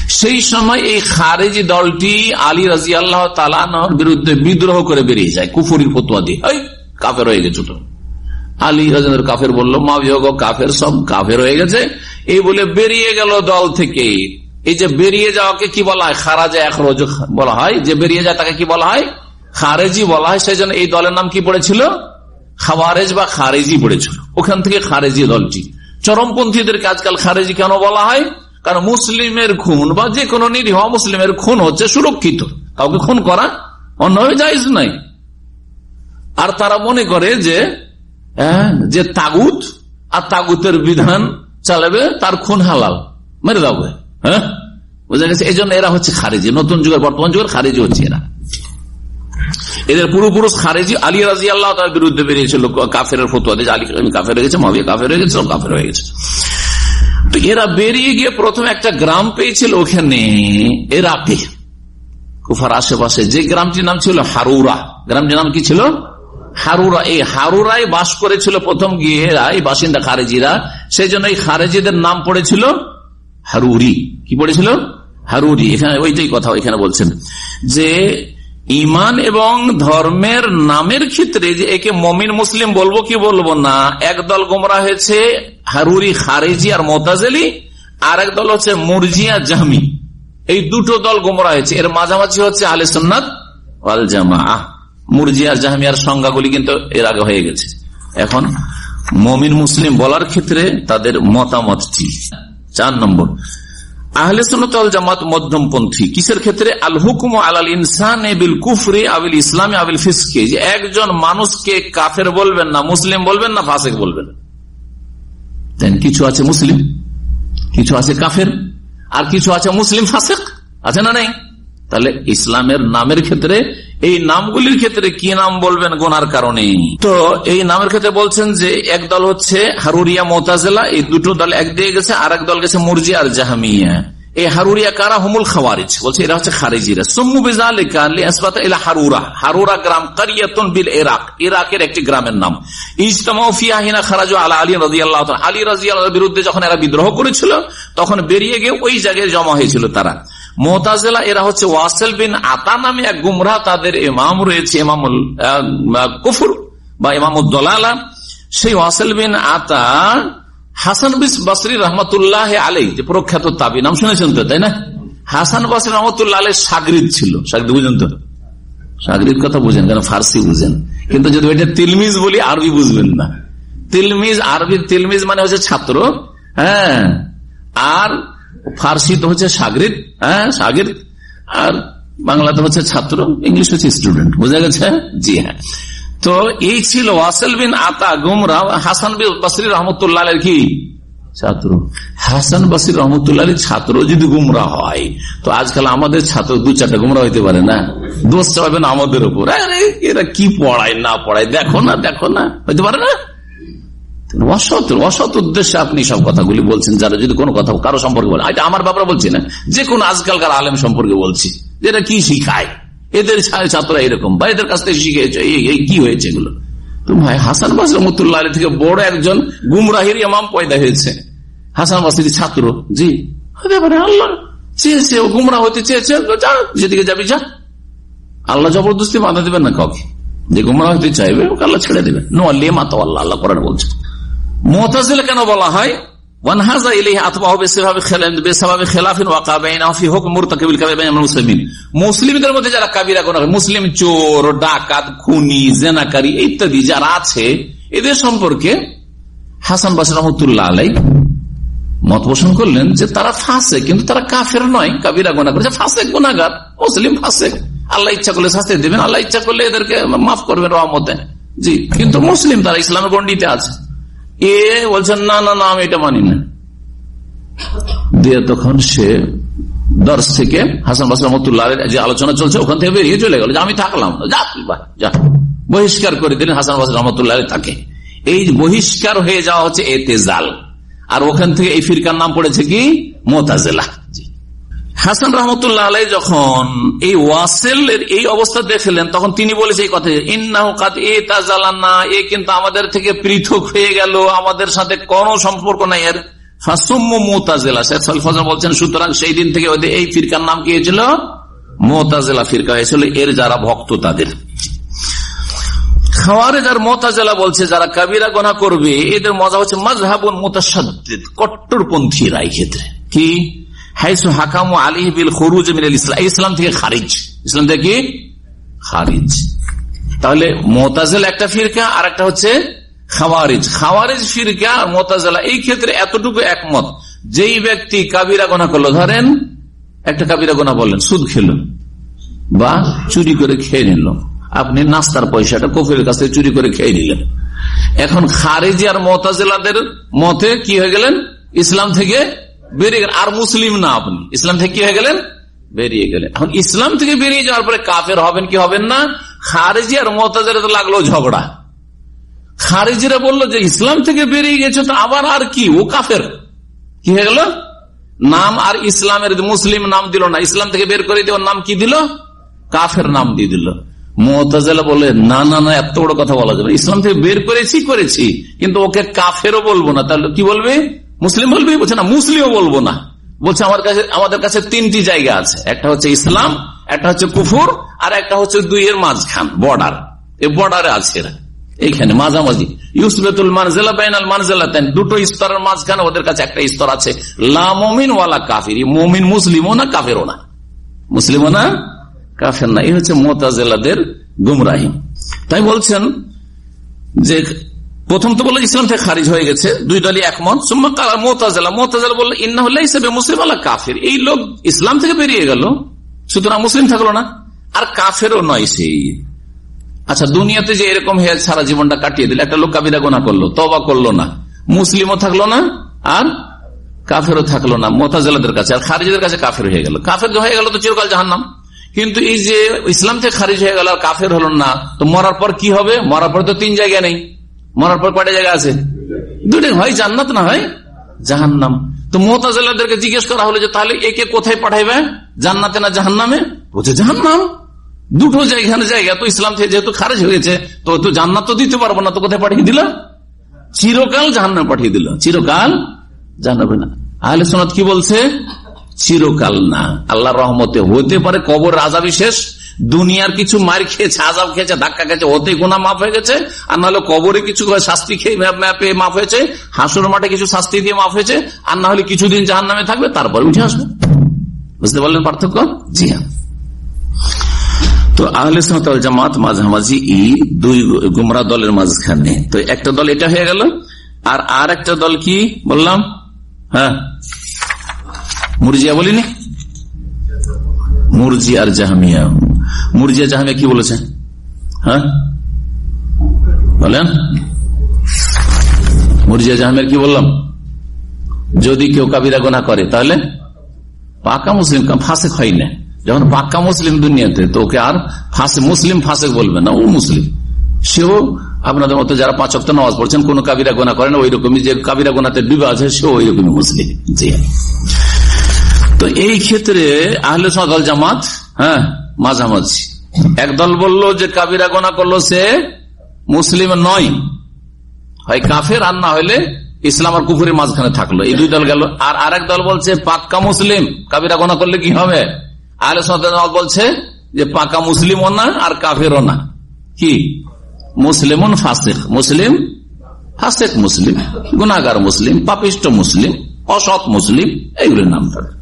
সেই সময় এই খারেজি দলটি আলী রাজি আল্লাহ তালানহর বিরুদ্ধে বিদ্রোহ করে বেরিয়ে যায়, কুফুরির পতুয়া দিয়ে। কাফের হয়ে গেছে তো। আলী রাজেন্দ্র কাফের বলল মা বিয়োগ কাফের সব কাফের হয়ে গেছে। এই বলে বেরিয়ে গেল দল থেকে। এই যে বেরিয়ে যাওয়াকে কি বলা হয়? খারাজে এক রোজ বলা হয়। যে বেরিয়ে যায় তাকে কি বলা হয়? খারেজি বলা হয়। সেই জন্য এই দলের নাম কি পড়েছিল? খাওয়ারেজ বা খারেজি পড়েছিল। ওখান থেকে খারেজি দলটি। চরমপন্থীদেরকে আজকাল খারেজি কেন বলা হয়? কারণ মুসলিমের খুন বা যে কোনো নিরীহ মুসলিমের খুন হচ্ছে সুরক্ষিত। কাউকে খুন করা অন্যভাবে যাইজ নাই। আর তারা মনে করে যে হ্যাঁ, যে তাগুত আর তাগুতের বিধান চালাবে তার খুন হালাল। মেরে দাও হ্যাঁ? বুঝা গেছে? এই জন্য এরা হচ্ছে খারেজি। নতুন যুগের বর্তমান যুগের খারেজি হচ্ছে এরা। এদের পুরোপুরুষ খারেজি, আলী রাজি আল্লাহ তার বিরুদ্ধে বেরিয়েছিল কাফের ফতুয়া দিয়ে আলী কাফের হয়ে গেছে মাবিয়া কাফের হয়ে কাফের হয়ে গেছে। তো এরা বেরিয়ে গিয়ে প্রথমে একটা গ্রাম পেয়েছিল ওখানে, এরাকে, কুফার আশেপাশে। যে গ্রামটির নাম ছিল হারুরা। গ্রামটির নাম কি ছিল? হারুরা। এই হারুরাই বাস করেছিল প্রথম গিয়ে এই বাসিন্দা খারেজিরা। সেই জন্য এই খারেজিদের নাম পড়েছিল হারুরি। কি পড়েছিল? হারুরি। এখানে ওইটাই কথা এখানে বলছেন। যে ইমান এবং ধর্মের নামের ক্ষেত্রে যে একে মমিন, মুসলিম বলব কি বলব না একদল গোমরা হয়েছে হারুরি খারেজি আর মোতাজেলি আর এক দল হচ্ছে মুরজিয়া জামি এই দুটো দল গোমরা হয়েছে। এর মাঝামাঝি হচ্ছে আলে সন্ন্যত ওয়াল জামা মুরজিয়ার জাহামিয়ার সংজ্ঞাগুলি কিন্তু এর আগে হয়ে গেছে। এখন মমিন, মুসলিম বলার ক্ষেত্রে তাদের মতামতটি। চার নম্বর আহলে সুনতল জামাত মধ্যমপন্থী। কিসের ক্ষেত্রে? আল হুকুম আলাল ইনসান বিল কুফরি আবিল ইসলামী আবিল ফিসকে। একজন মানুষকে কাফের বলবেন না, মুসলিম বলবেন না, ফাসেক বলবেন কিছু আছে মুসলিম, কিছু আছে কাফের, আর কিছু আছে মুসলিম ফাসেক, আছে না নাই? তাহলে ইসলামের নামের ক্ষেত্রে, এই নামগুলির ক্ষেত্রে কি নাম বলবেন গোনার কারণে? তো এই নামের ক্ষেত্রে বলছেন যে, এক দল হচ্ছে হারুরিয়া, মোতাজেলা, এই দুটো দল এক দিয়ে গেছে আর এক দল গেছে মুরজি আর জাহামিয়া। এই হারুরিয়া কারা? হুমুল খাওয়ারিজ। বলছে এরা হচ্ছে খারিজিরা। সম্মু এলা হারুরা। হারুরা গ্রাম কারিয়াতুন বিল ইরাক। ইরাকের একটি গ্রামের নাম। ইজতামাউ ফিয়াহিনা খারাজু আলা আলী রাদিয়াল্লাহু তাআলা। আলী রাদিয়াল্লাহর বিরুদ্ধে যখন এরা বিদ্রোহ করেছিল, তখন বেরিয়ে গিয়ে ওই জায়গায় জমা হয়েছিল তারা। মোতাজেলা এরা হচ্ছে ওয়াসেল বিন আতা নামে এক গুমরা তাদের এমাম রয়েছে এমামুল কুফুর বা ইমামুদ্দোলালা সেই ওয়াসেল বিন আতা হাসান বিস বাসরি রহমতুল্লাহ আলী যে প্রখ্যাত তাবি, নাম শুনেছেন তো, তাই না? হাসান বাসরি রহমতুল্লাহ আলী সাগরিদ ছিল, সাগরিদ বুঝেন তো? সাগরিদ কথা বুঝেন, কেন ফার্সি বুঝেন। কিন্তু যদি ওইটা তিলমিজ বলি, আরবি বুঝবেন না। তিলমিজ, আরবি তিলমিজ মানে হচ্ছে ছাত্র হ্যাঁ? আর ফার্সি তো হচ্ছে সাগরিদ হ্যাঁ সাগরিদ আর বাংলাতে হচ্ছে ছাত্র, ইংলিশ হচ্ছে স্টুডেন্ট বোঝা গেছে? জি হ্যাঁ। তো এই ছিল ওয়াসেল বিন আতা গুমরা, হাসান বিন বসরি রহমতুল্লাহ কি? ছাত্র। হাসান বাসির রহমতুল্লাহ ছাত্র যদি গুমরা হয়, তো আজকাল আমাদের ছাত্র দু চারটা গুমরা হইতে পারে না? দোষ চাবে না আমাদের উপর। আরে, এরা কি পড়ায়, না পড়ায়? দেখো না দেখো না। হইতে পারে না? অসৎ অসৎ উদ্দেশ্যে আপনি সব কথাগুলি বলছেন, যারা যদি কোনো কথা কারও সম্পর্কে বলে, এটা আমার বলছি না, যে আজকালকার আলেম সম্পর্কে বলছি কি শিখায়? এদের এরকম, বা এদের কাছ থেকে শিখেছে কি হয়েছে এগুলো? পারে আল্লাহ জবরদস্তি বাধা দেবেন না কাউকে। যে গুমরা চাইবে আল্লাহ ছেড়ে নো আল্লাহ আল্লাহ আল্লাহ করেন বলছে। মোহতাজিল কেন বলা হয়? মুসলিমদের মধ্যে যারা কাবিরা মুসলিম চোর, ডাকাত, খুনি ইত্যাদি যারা আছে, এদের সম্পর্কে হাসান রহমতুল্লাহ আলাই মত পোষণ করলেন যে তারা ফাঁসে কিন্তু তারা কাফের নয়। কাবিরা গোনা করেছে। ফাঁসে গোনাগার মুসলিম ফাঁসে আল্লাহ ইচ্ছা করলে শাস্তি দেবেন, আল্লাহ ইচ্ছা করলে এদেরকে মাফ করবেন, রহমতে জি, কিন্তু মুসলিম তারা ইসলামের গন্ডিতে আছে। এ বলছেন, না না না, আমি এটা মানি না। দিয়ে তখন সে দর্শ থেকে হাসান বাসরামতুল্লাহ যে আলোচনা চলছে, ওখান থেকে বেরিয়ে চলে গেল। আমি থাকলাম যা বহিষ্কার করে দিলেন হাসান বাস রহমতুল্লাহ তাকে। এই বহিষ্কার হয়ে যাওয়া হচ্ছে এতেজাল। আর ওখান থেকে এই ফিরকার নাম পড়েছে কি? মোতাজেলা। হাসান রহমতুল্লাহ আলাই যখন এই ওয়াসেলের এই অবস্থা দেখলেন, তখন তিনি বলেছে এই কথা ইন্নাহ কাদ এ তাজালানা এ কিন্তু আমাদের থেকে পৃথক হয়ে গেল, আমাদের সাথে কোনো সম্পর্ক নাই। এর বলছেন, সুতরাং সেই দিন থেকে এই ফিরকার নাম কি হয়েছিল? মোতাজেলা ফিরকা হয়েছিল এর যারা ভক্ত তাদের। খাওয়ারে যার মোতাজেলা বলছে, যারা কাবিরা গোনা করবে, এদের মজা হচ্ছে মজহাবুন মোতাসাদ্দিদ কট্টরপন্থীরা এই ক্ষেত্রে। কি? ইসলাম। থেকে খারিজ। ইসলাম থেকে খারিজ। তাহলে মোতাজেল একটা ফিরকা আর একটা হচ্ছে খাওয়ারিজ। খাওয়ারিজ, ফিরকা, মোতাজেলা, এই ক্ষেত্রে এতটুকু একমত। যেই ব্যক্তি কাবিরা গোনা করল, ধরেন একটা কাবিরা গোনা বললেন, সুদ খেল বা চুরি করে খেয়ে নিল। আপনি নাস্তার পয়সাটা কফির কাছ থেকে চুরি করে খেয়ে নিলেন। এখন খারেজি আর মোতাজেলাদের মতে কি হয়ে গেলেন? ইসলাম থেকে বেরিয়ে গেলেন। আর মুসলিম না আপনি। ইসলাম থেকে কি হয়ে গেলেন? বেরিয়ে গেলেন। এখন ইসলাম থেকে বেরিয়ে যাওয়ার পরে কাফের হবেন কি হবেন না? খারেজি আর মোতাজেরা তো লাগল ঝগড়া। খারেজিরা বলল যে, ইসলাম থেকে বেরিয়ে গেছে তো আবার আর কি? ও কাফের। কি হয়ে গেল? নাম আর ইসলামের মুসলিম নাম দিল না। ইসলাম থেকে বের করে দিয়ে নাম কি দিল? কাফের নাম দিয়ে দিল। মোহতাজেলা বলে, না না না, এত বড় কথা বলা যাবে ইসলাম থেকে বের করেছি করেছি। কিন্তু ওকে কাফেরও বলব না। তাহলে কি বলবে? মুসলিম বলবে বলছে, না, মুসলিমও বলব না। বলছে, আমার কাছে, আমাদের কাছে তিনটি জায়গা আছে। একটা হচ্ছে ইসলাম, একটা হচ্ছে কুফুর, আর একটা হচ্ছে দুইয়ের মাঝখান, বর্ডার। এই বর্ডারে আছে এরা। এইখানে, মাঝামাঝি। ইউসবেতুল মানজেলা বাইনাল মানজেলা তেন দুটো স্তরের মাঝখানে ওদের কাছে একটা স্তর আছে। লা মমিন ওয়ালা কাফির। মমিন মুসলিমও না, কাফেরও না? মুসলিমও না, কাফের না। এই হচ্ছে মোতাজেলাদের গুমরাহিম তাই বলছেন যে প্রথম তো বলল ইসলাম থেকে খারিজ হয়ে গেছে, দুই দলই একমত মোতাজেলা মোতাজেলা বলল ইন্না হিসেবে মুসলিম আল্লাহ কাফের। এই লোক ইসলাম থেকে বেরিয়ে গেল, সুতরাং মুসলিম থাকল না, আর কাফেরও নয় সেই আচ্ছা দুনিয়াতে যে এরকম হয়ে সারা জীবনটা কাটিয়ে দিল, একটা লোক কাবিরা গোনা করল তবা করল না, মুসলিমও থাকল না, আর কাফেরও থাকল না মোতাজালাদের কাছে, আর খারিজদের কাছে কাফের হয়ে গেল। কাফের হয়ে গেল তো চিরকাল জাহান্নাম। কিন্তু এই যে ইসলাম থেকে খারিজ হয়ে গেল আর কাফের হলো না, তো মরার পর কি হবে? মরার পর তো তিন জায়গা নেই। মরার পর কয়টা জায়গা আছে? দুটো হয় জান্নাত না হয় জাহান্নাম। তো মোতাজেলাদেরকে জিজ্ঞেস করা হলো যে, তাহলে একে কোথায় পাঠাইবে? জান্নাতে না জাহান্নামে? বলছে, জাহান্নাম। দুটো জায়গা জায়গা। তো ইসলাম থেকে যেহেতু খারেজ হয়েছে তো তো জান্নাত তো দিতে পারব না, তো কোথায় পাঠিয়ে দিল? চিরকাল জাহান্নাম পাঠিয়ে দিল। চিরকাল জানাবে না। আহলে সোনাত কি বলছে? চিরকাল না। আল্লাহ রহমতে হতে পারে, কবর রাজা বিশেষ দুনিয়ার কিছু মার খেয়েছে, আজাব খেয়েছে, ধাক্কা খেয়েছে ওতে গোনা মাফ হয়ে গেছে, আর নাহলে কবরে কিছু শাস্তি খেয়ে মাফ হয়েছে, হাসুর মাঠে কিছু শাস্তি দিয়ে মাফ হয়েছে, আর না হলে কিছুদিন জাহান নামে থাকবে, তারপরে উঠে আসবে। বুঝতে পারলেন পার্থক্য? জি হ্যাঁ। তো আহলে জামাত মাঝামাঝি ই দুই গুমরা দলের মাঝখানে। তো একটা দল এটা হয়ে গেল, আর আর একটা দল কি বললাম? হ্যাঁ। মুরজিয়া বলিনি? মুরজি আর জাহামিয়া। মুরজিয়া জাহামিয়া কি বলেছে? হ্যাঁ? বলেন। মুরজিয়া জাহামিয়া কি বললাম? যদি কেউ কাবিরা গোনা করে, তাহলে পাকা মুসলিম ফাঁসে হয় না। যখন পাক্কা মুসলিম দুনিয়াতে, তো ওকে আর ফাঁসে মুসলিম ফাঁসে বলবে না, ও মুসলিম। সেও আপনাদের মতো যারা পাঁচ অক্ট নামাজ পড়ছেন, কোন কাবিরা গোনা করেন ওই রকমই যে কাবিরা গোনাতে ডুবে আছে, সেও ওই রকমই মুসলিম। জি। তো এই ক্ষেত্রে আহলে সদল জামাত হ্যাঁ মাঝামাঝি। একদল বলল যে কাবিরা গোনা করল সে মুসলিম নয়। হয় কাফের, আর না হইলে ইসলাম আর কুফুরের মাঝখানে থাকল। এই দুই দল গেল। আর আরেক দল বলছে, পাক্কা মুসলিম, কাবিরা গোনা করলে কি হবে? আহলে সদল বলছে যে পাকা মুসলিমও না, আর কাফেরও না। কি? মুসলিমন ফাসেক। মুসলিম ফাসেক মুসলিম গুনাগার মুসলিম, পাপিষ্ট মুসলিম, অসৎ মুসলিম, এইগুলোর নাম তাদের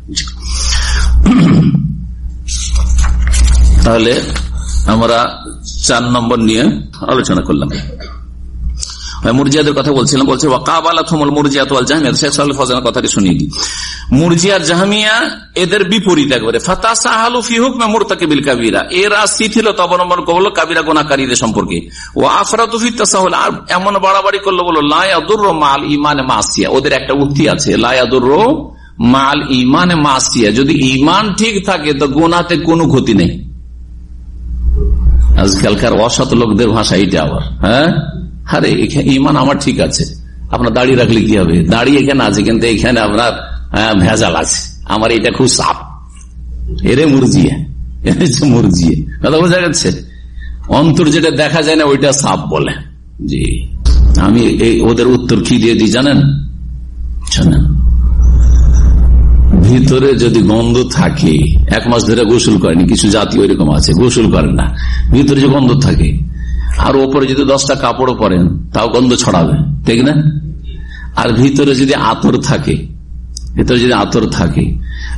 তাহলে আমরা চার নম্বর নিয়ে আলোচনা করলাম। মুরজিয়াদের কথা বলছিলাম, বলছে কথাটি শুনিয়ে জাহামিয়া এদের বিপরীত একবারে। কাবিরা। এরা অবলম্বন করল কাবিরা সম্পর্কে। ও তাসাহুল। আর এমন বাড়াবাড়ি করল বলো লায়াদুর মাল ইমান মাসিয়া। ওদের একটা উক্তি আছে লায়াদুর মাল ইমান মাসিয়া। যদি ইমান ঠিক থাকে, তো গোনাতে কোনো ক্ষতি নেই। আজকালকার অসৎ লোকদের ভাষা এইটা আবার হ্যাঁ? আরে ইমান আমার ঠিক আছে। আপনার দাড়ি রাখলে কি হবে? দাড়ি এখানে আছে, কিন্তু এখানে আপনার ভেজাল আছে। আমার এটা খুব সাপ এরে মুরজিয়া। মুরজিয়া। কথা বোঝা যাচ্ছে অন্তর যেটা দেখা যায় না, ওইটা সাপ বলে। জি। আমি ওদের উত্তর কি দিয়ে দিই জানেন? জানেন। ভিতরে যদি গন্ধ থাকে, এক মাস ধরে গোসল করেনি, কিছু জাতি ওইরকম আছে, গোসল করেন না। ভিতরে যে গন্ধ থাকে, আর ওপরে যদি দশটা কাপড়ও পরেন, তাও গন্ধ ছড়াবে, ঠিক না? আর ভিতরে যদি আতর থাকে, ভিতরে যদি আতর থাকে,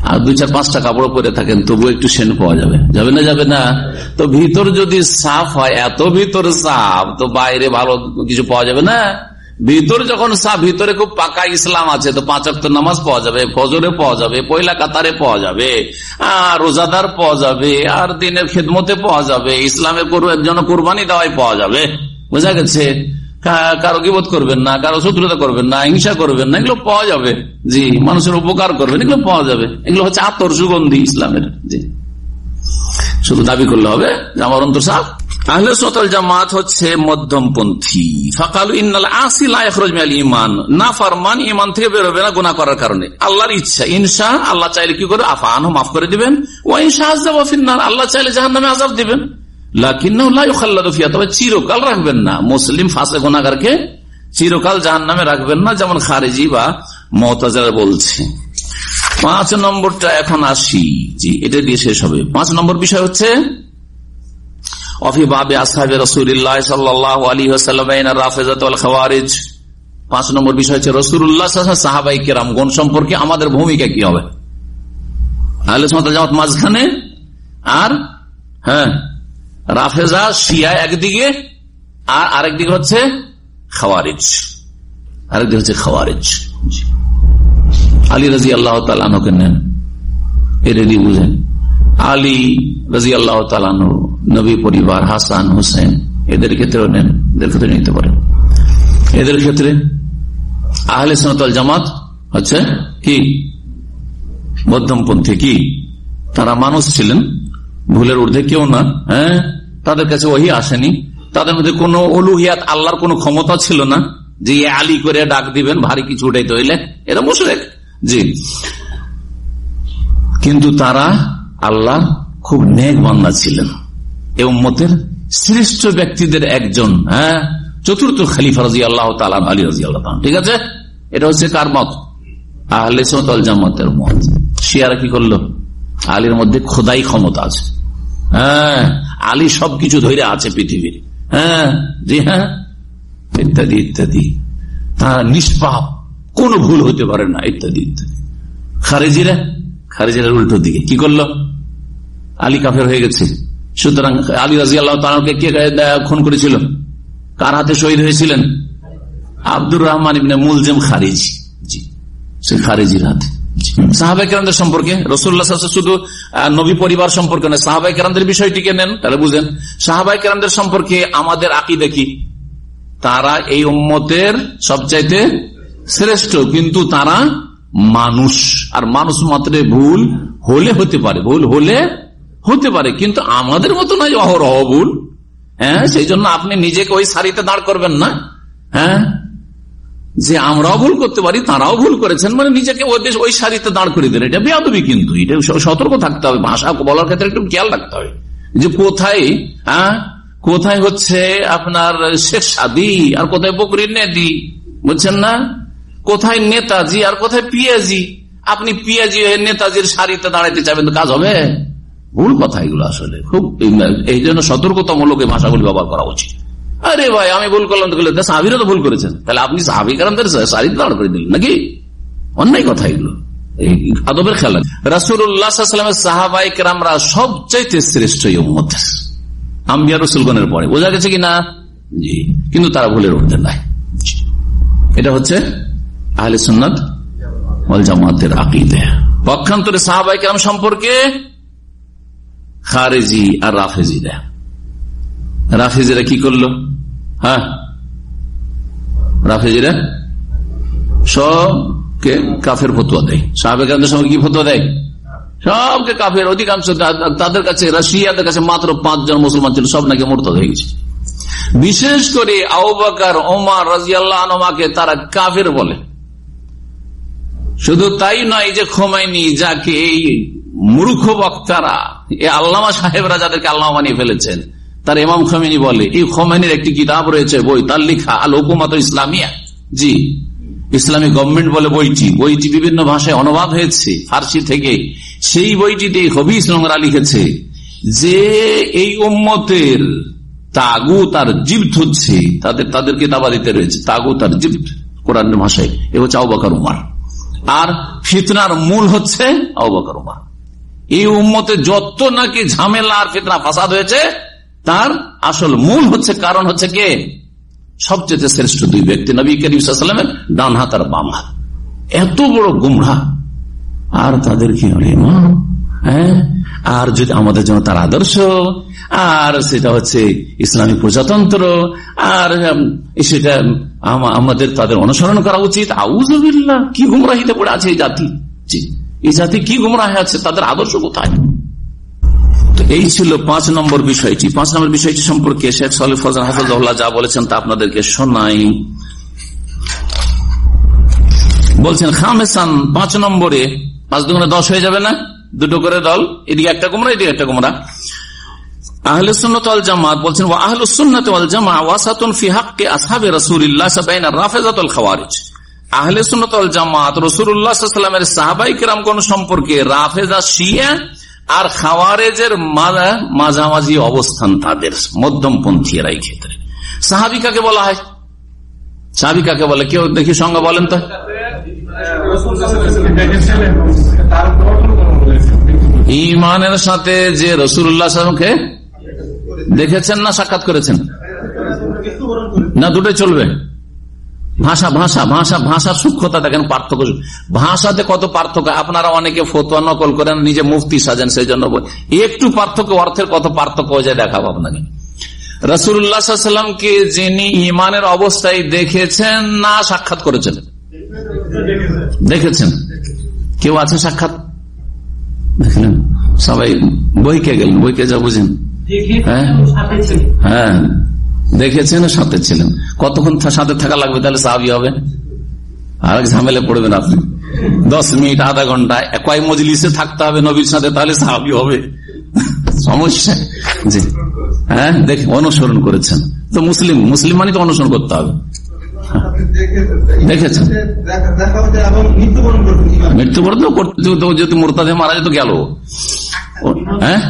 আর দুই চার পাঁচটা কাপড় পরে থাকেন তবু একটু সেন পাওয়া যাবে। যাবে না যাবে না? তো ভিতর যদি সাফ হয়, এত ভিতর সাফ, তো বাইরে ভালো কিছু পাওয়া যাবে না? ভিতর যখন ভিতরে খুব পাকা ইসলাম আছে, তো পাঁচ অক্ট নামাজ পাওয়া যাবে, ফজরে পাওয়া যাবে, পয়লা কাতারে পাওয়া যাবে, আর রোজাদার পাওয়া যাবে, আর দিনের খেদমতে পাওয়া যাবে ইসলামের জন্য কোরবানি দেওয়াই পাওয়া যাবে। বোঝা গেছে? কারও গিবোধ করবেন না, কারও শত্রুতা করবেন না, হিংসা করবেন না, এগুলো পাওয়া যাবে। জি, মানুষের উপকার করবেন, এগুলো পাওয়া যাবে। এগুলো হচ্ছে আত্মর সুগন্ধি ইসলামের। জি। শুধু দাবি করলে হবে আমার অন্তর সাফ জামাত হচ্ছে মধ্যমপন্থী। ফাকালু ইন্নাল ইমান না ফারমান ইমান থেকে বেরোবে না করার কারণে। আল্লাহর ইচ্ছা। ইনশা আল্লাহ চাইলে কি করে আফান মাফ করে দিবেন। ও আজাব আল্লাহ চাইলে জাহান নামে আজাব দিবেন চিরকাল রাখবেন না। মুসলিম ফাঁসে গোনাগারকে চিরকাল জাহান নামে রাখবেন না, যেমন খারেজি বা মহতাজারা বলছে। পাঁচ নম্বরটা এখন আসি। জি, এটা দিয়ে শেষ হবে। পাঁচ নম্বর বিষয় হচ্ছে পাঁচ নম্বর বিষয় হচ্ছে রসুল্লাহ সম্পর্কে আমাদের ভূমিকা কি হবে? মাঝখানে আর হ্যাঁ রাফেজা, শিয়া একদিকে আর আরেকদিকে হচ্ছে খাওয়ারিজ। আরেকদিকে হচ্ছে খাওয়ারিজ। আলী রাজি আল্লাহ তালানকে নেন। এরেদি বুঝেন। আলী রাজি আল্লাহ তালানো নবী পরিবার, হাসান, হুসেন, এদের ক্ষেত্রেও নেন, এদের ক্ষেত্রে নিতে পারেন এদের ক্ষেত্রে আহলে সনাতল জামাত হচ্ছে কি? মধ্যমপন্থী কি? তারা মানুষ ছিলেন, ভুলের ঊর্ধ্বে কেউ না হ্যাঁ? তাদের কাছে ওহি আসেনি। তাদের মধ্যে কোন অলুহিয়াত আল্লাহর কোন ক্ষমতা ছিল না, যে আলী করে ডাক দিবেন, ভারী কিছু উঠাইতে হইলে। এটা মুশরেক, জি। কিন্তু তারা আল্লাহ খুব নেক বান্দা ছিলেন। এ উম্মতের শ্রেষ্ঠ ব্যক্তিদের একজন হ্যাঁ চতুর্থ খালিফা রাজি আল্লাহ তালাম আলী রাজি আল্লাহ ঠিক আছে? এটা হচ্ছে কার মত? আহলে সতল জামাতের মত। শিয়ারা কি করল? আলীর মধ্যে খোদাই ক্ষমতা আছে। হ্যাঁ আলী সবকিছু ধরে আছে পৃথিবীর। হ্যাঁ জি হ্যাঁ ইত্যাদি ইত্যাদি। তারা নিষ্পাপ, কোন ভুল হতে পারে না, ইত্যাদি ইত্যাদি। খারেজিরা খারেজিরা উল্টো দিকে কি করল? আলী কাফের হয়ে গেছে। সুতরাং আলী রাজি আল্লাহ তালকে কে খুন করেছিল? কার হাতে শহীদ হয়েছিলেন? আব্দুর রহমান ইবনে মুলজেম খারিজি। সে খারিজির হাতে। সাহাবাই কেরামদের সম্পর্কে রসুল্লাহ শুধু নবী পরিবার সম্পর্কে নয় সাহাবাই কেরামদের বিষয়টিকে নেন, তাহলে বুঝেন সাহাবাই কেরামদের সম্পর্কে আমাদের আকি দেখি তারা এই উম্মতের সবচাইতে শ্রেষ্ঠ, কিন্তু তারা মানুষ। আর মানুষ মাত্র ভুল হলে হতে পারে, ভুল হলে হতে পারে, কিন্তু আমাদের মতো নয় অহরহ ভুল হ্যাঁ সেই জন্য আপনি নিজেকে ওই সারিতে দাঁড় করবেন না। হ্যাঁ যে আমরাও ভুল করতে পারি, তারাও ভুল করেছেন মানে নিজেকে ওই ওই সারিতে দাঁড় করে দেন। এটা বেয়াদবি কিন্তু, এটা সতর্ক থাকতে হবে, ভাষা বলার ক্ষেত্রে একটু খেয়াল রাখতে হবে। যে কোথায় হ্যাঁ কোথায় হচ্ছে আপনার শেখ সাদি, আর কোথায় বকরির নেদি, বুঝছেন না? কোথায় নেতাজি, আর কোথায় পিয়াজি? আপনি পিয়াজি, নেতাজির সারিতে দাঁড়াইতে চাবেন তো কাজ হবে? ভুল কথা এগুলো আসলে। খুব এই জন্য সতর্কতামূলক এই ভাষাগুলি ব্যবহার করা উচিত। আরে ভাই, আমি ভুল করলাম তো সাহাবিরা তো ভুল করেছেন। তাহলে আপনি সাহাবি করে দিলেন নাকি? অন্যায় কথা এগুলো। আদবের খেলা রাসুল্লাহামের সাহাবাই কেরামরা সবচাইতে শ্রেষ্ঠ রসুলগণের পরে। বোঝা গেছে কি না? জি। কিন্তু তারা ভুলের উঠতে নাই। এটা হচ্ছে আহলে সুন্নাত জামাতের আকিদে। পক্ষান্তরে সাহাবাই কেরাম সম্পর্কে খারেজি আর রাফেজিরা রাফেজিরা কি করল? হ্যাঁ? রাফেজিরা সবকে কাফের ফতুয়া দেয়। সাহাবেকানদের সঙ্গে কি ফতুয়া দেয়? সবকে কাফের, অধিকাংশ তাদের কাছে, রাশিয়াদের কাছে মাত্র পাঁচজন মুসলমান ছিল, সব নাকি মূর্ত হয়ে গেছে। বিশেষ করে আউবাকার ওমার রাজিয়াল্লাহ আনমাকে তারা কাফের বলে। শুধু তাই নয় যে, খোমাইনি যাকে এই মূর্খ বক্তারা, এই আল্লামা সাহেবরা যাদেরকে আল্লাহ বানিয়ে ফেলেছেন, তার ইমাম খমিনী বলে, এই খোমাইনির একটি কিতাব রয়েছে, বই, তার লিখা, আল হুকুমাত ইসলামিয়া। জি, ইসলামী গভর্নমেন্ট বলে বইটি বইটি বিভিন্ন ভাষায় অনুবাদ হয়েছে, ফার্সি থেকে। সেই বইটিতে হবি নোংরা লিখেছে, যে এই উম্মতের তাগু তার জিপ্ত হচ্ছে, তাদের তাদের কিতাবাদিতে রয়েছে তাগু তার জিপ্ত কোরআন ভাষায়। এ হচ্ছে উমার। আর ফিতনার মূল হচ্ছে আবাকার উমার। এই উম্মতে যত নাকি ঝামেলা আর ফিতনা, ফাসাদ হয়েছে, তার আসল মূল হচ্ছে, কারণ হচ্ছে কে? সবচেয়ে শ্রেষ্ঠ দুই ব্যক্তি, নবী করিমের ডান হাত আর বাম হাত। এত বড় গুমরা। আর তাদের কি হ্যাঁ? আর যদি আমাদের জন্য তার আদর্শ? আর সেটা হচ্ছে ইসলামী প্রজাতন্ত্র। আর সেটা আমাদের তাদের অনুসরণ করা উচিত। আউজবিল্লা কি গুমরাহিতে পড়ে আছে এই জাতি? এই জাতি কি গুমরাহ আছে? তাদের আদর্শ কোথায়? এই ছিল পাঁচ নম্বর বিষয়টি। পাঁচ নম্বর বিষয়টি সম্পর্কে শেখ সালিফ ফজান হাফিজুল্লাহ যা বলেছেন তা আপনাদেরকে শোনাই। বলছেন, খামেসান, পাঁচ নম্বরে পাঁচ দুগুণে দশ হয়ে যাবে না? দুটো করে দল, এদিকে একটা কুমড়া এদিকে একটা কুমড়া আহলে সুন্নত আল জামাত বলছেন আহলে সুন্নত আল জামাত ওয়াসাল্লামের সাহাবাই কিরাম কোন সম্পর্কে রাফেজা শিয়া আর খাওয়ারেজের মাঝামাঝি অবস্থান তাদের, মধ্যমপন্থী এরা এই ক্ষেত্রে। সাহাবিকাকে বলা হয়? সাহাবিকাকে বলে? কেউ দেখি সঙ্গে বলেন তো। ইমানের সাথে যে রসুল্লাহকে দেখেছেন না সাক্ষাৎ করেছেন? না, দুটোই চলবে। ভাষা ভাষা ভাষা ভাষার সূক্ষ্মতা দেখেন পার্থক্য। ভাষাতে কত পার্থক্য? আপনারা অনেকে ফতোয়া নকল করেন নিজে মুফতি সাজেন সেই জন্য একটু পার্থক্য অর্থের কত পার্থক্য হয়ে যায় দেখাবো আপনাকে। রসুল্লাহামকে যিনি ইমানের অবস্থায় দেখেছেন না সাক্ষাৎ করেছেন? দেখেছেন। কেউ আছে সাক্ষাৎ? দেখলেন? সবাই বইকে গেলেন বইকে যা বুঝেন। হ্যাঁ? হ্যাঁ। দেখেছেন সাথে ছিলেন? কতক্ষণ সাথে থাকা লাগবে তাহলে সাহাবি হবে? আর ঝামেলে পড়বেন আপনি। দশ মিনিট, আধা ঘণ্টা, কয় মজলিসে থাকতে হবে নবীর সাথে, তাহলে সাহাবি হবে। সমস্যা। জি। হ্যাঁ দেখে, অনুসরণ করেছেন। তো মুসলিম মুসলিম মানে তো অনুসরণ করতে হবে। দেখেছেন? মৃত্যুবরণ তো যদি মোরতাদে মারা যেত গেল। হ্যাঁ?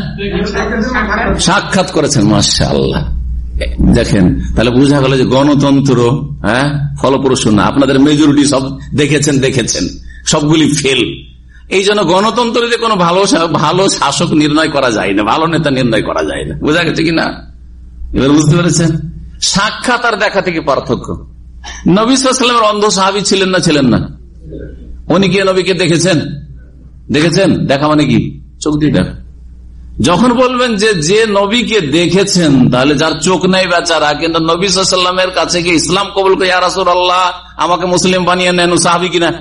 সাক্ষাৎ করেছেন মাসা আল্লাহ দেখেন, তাহলে বোঝা গেল যে গণতন্ত্র হ্যাঁ ফলপ্রসূ না। আপনাদের মেজরিটি সব দেখেছেন দেখেছেন। সবগুলি ফেল এই জন্য গণতন্ত্রে কোনো ভালো ভালো শাসক নির্ণয় করা যায় না, ভালো নেতা নির্ণয় করা যায় না। বোঝা গেছে কিনা এবার বুঝতে পেরেছেন? সাক্ষাৎ আর দেখা থেকে পার্থক্য। নবী সাল্লামের অন্ধ সাহাবি ছিলেন না ছিলেন না? উনি কি নবীকে দেখেছেন? দেখেছেন? দেখা মানে কি? চোখ দিয়ে দেখা যখন বলবেন যে যে নবীকে দেখেছেন, তাহলে যার চোখ নেই বেচারা কিন্তু নবী সাল্লামের কাছে গিয়ে ইসলাম কবুল করে আরাসুর আল্লাহ আমাকে মুসলিম বানিয়ে নেন সাহাবি কিনা?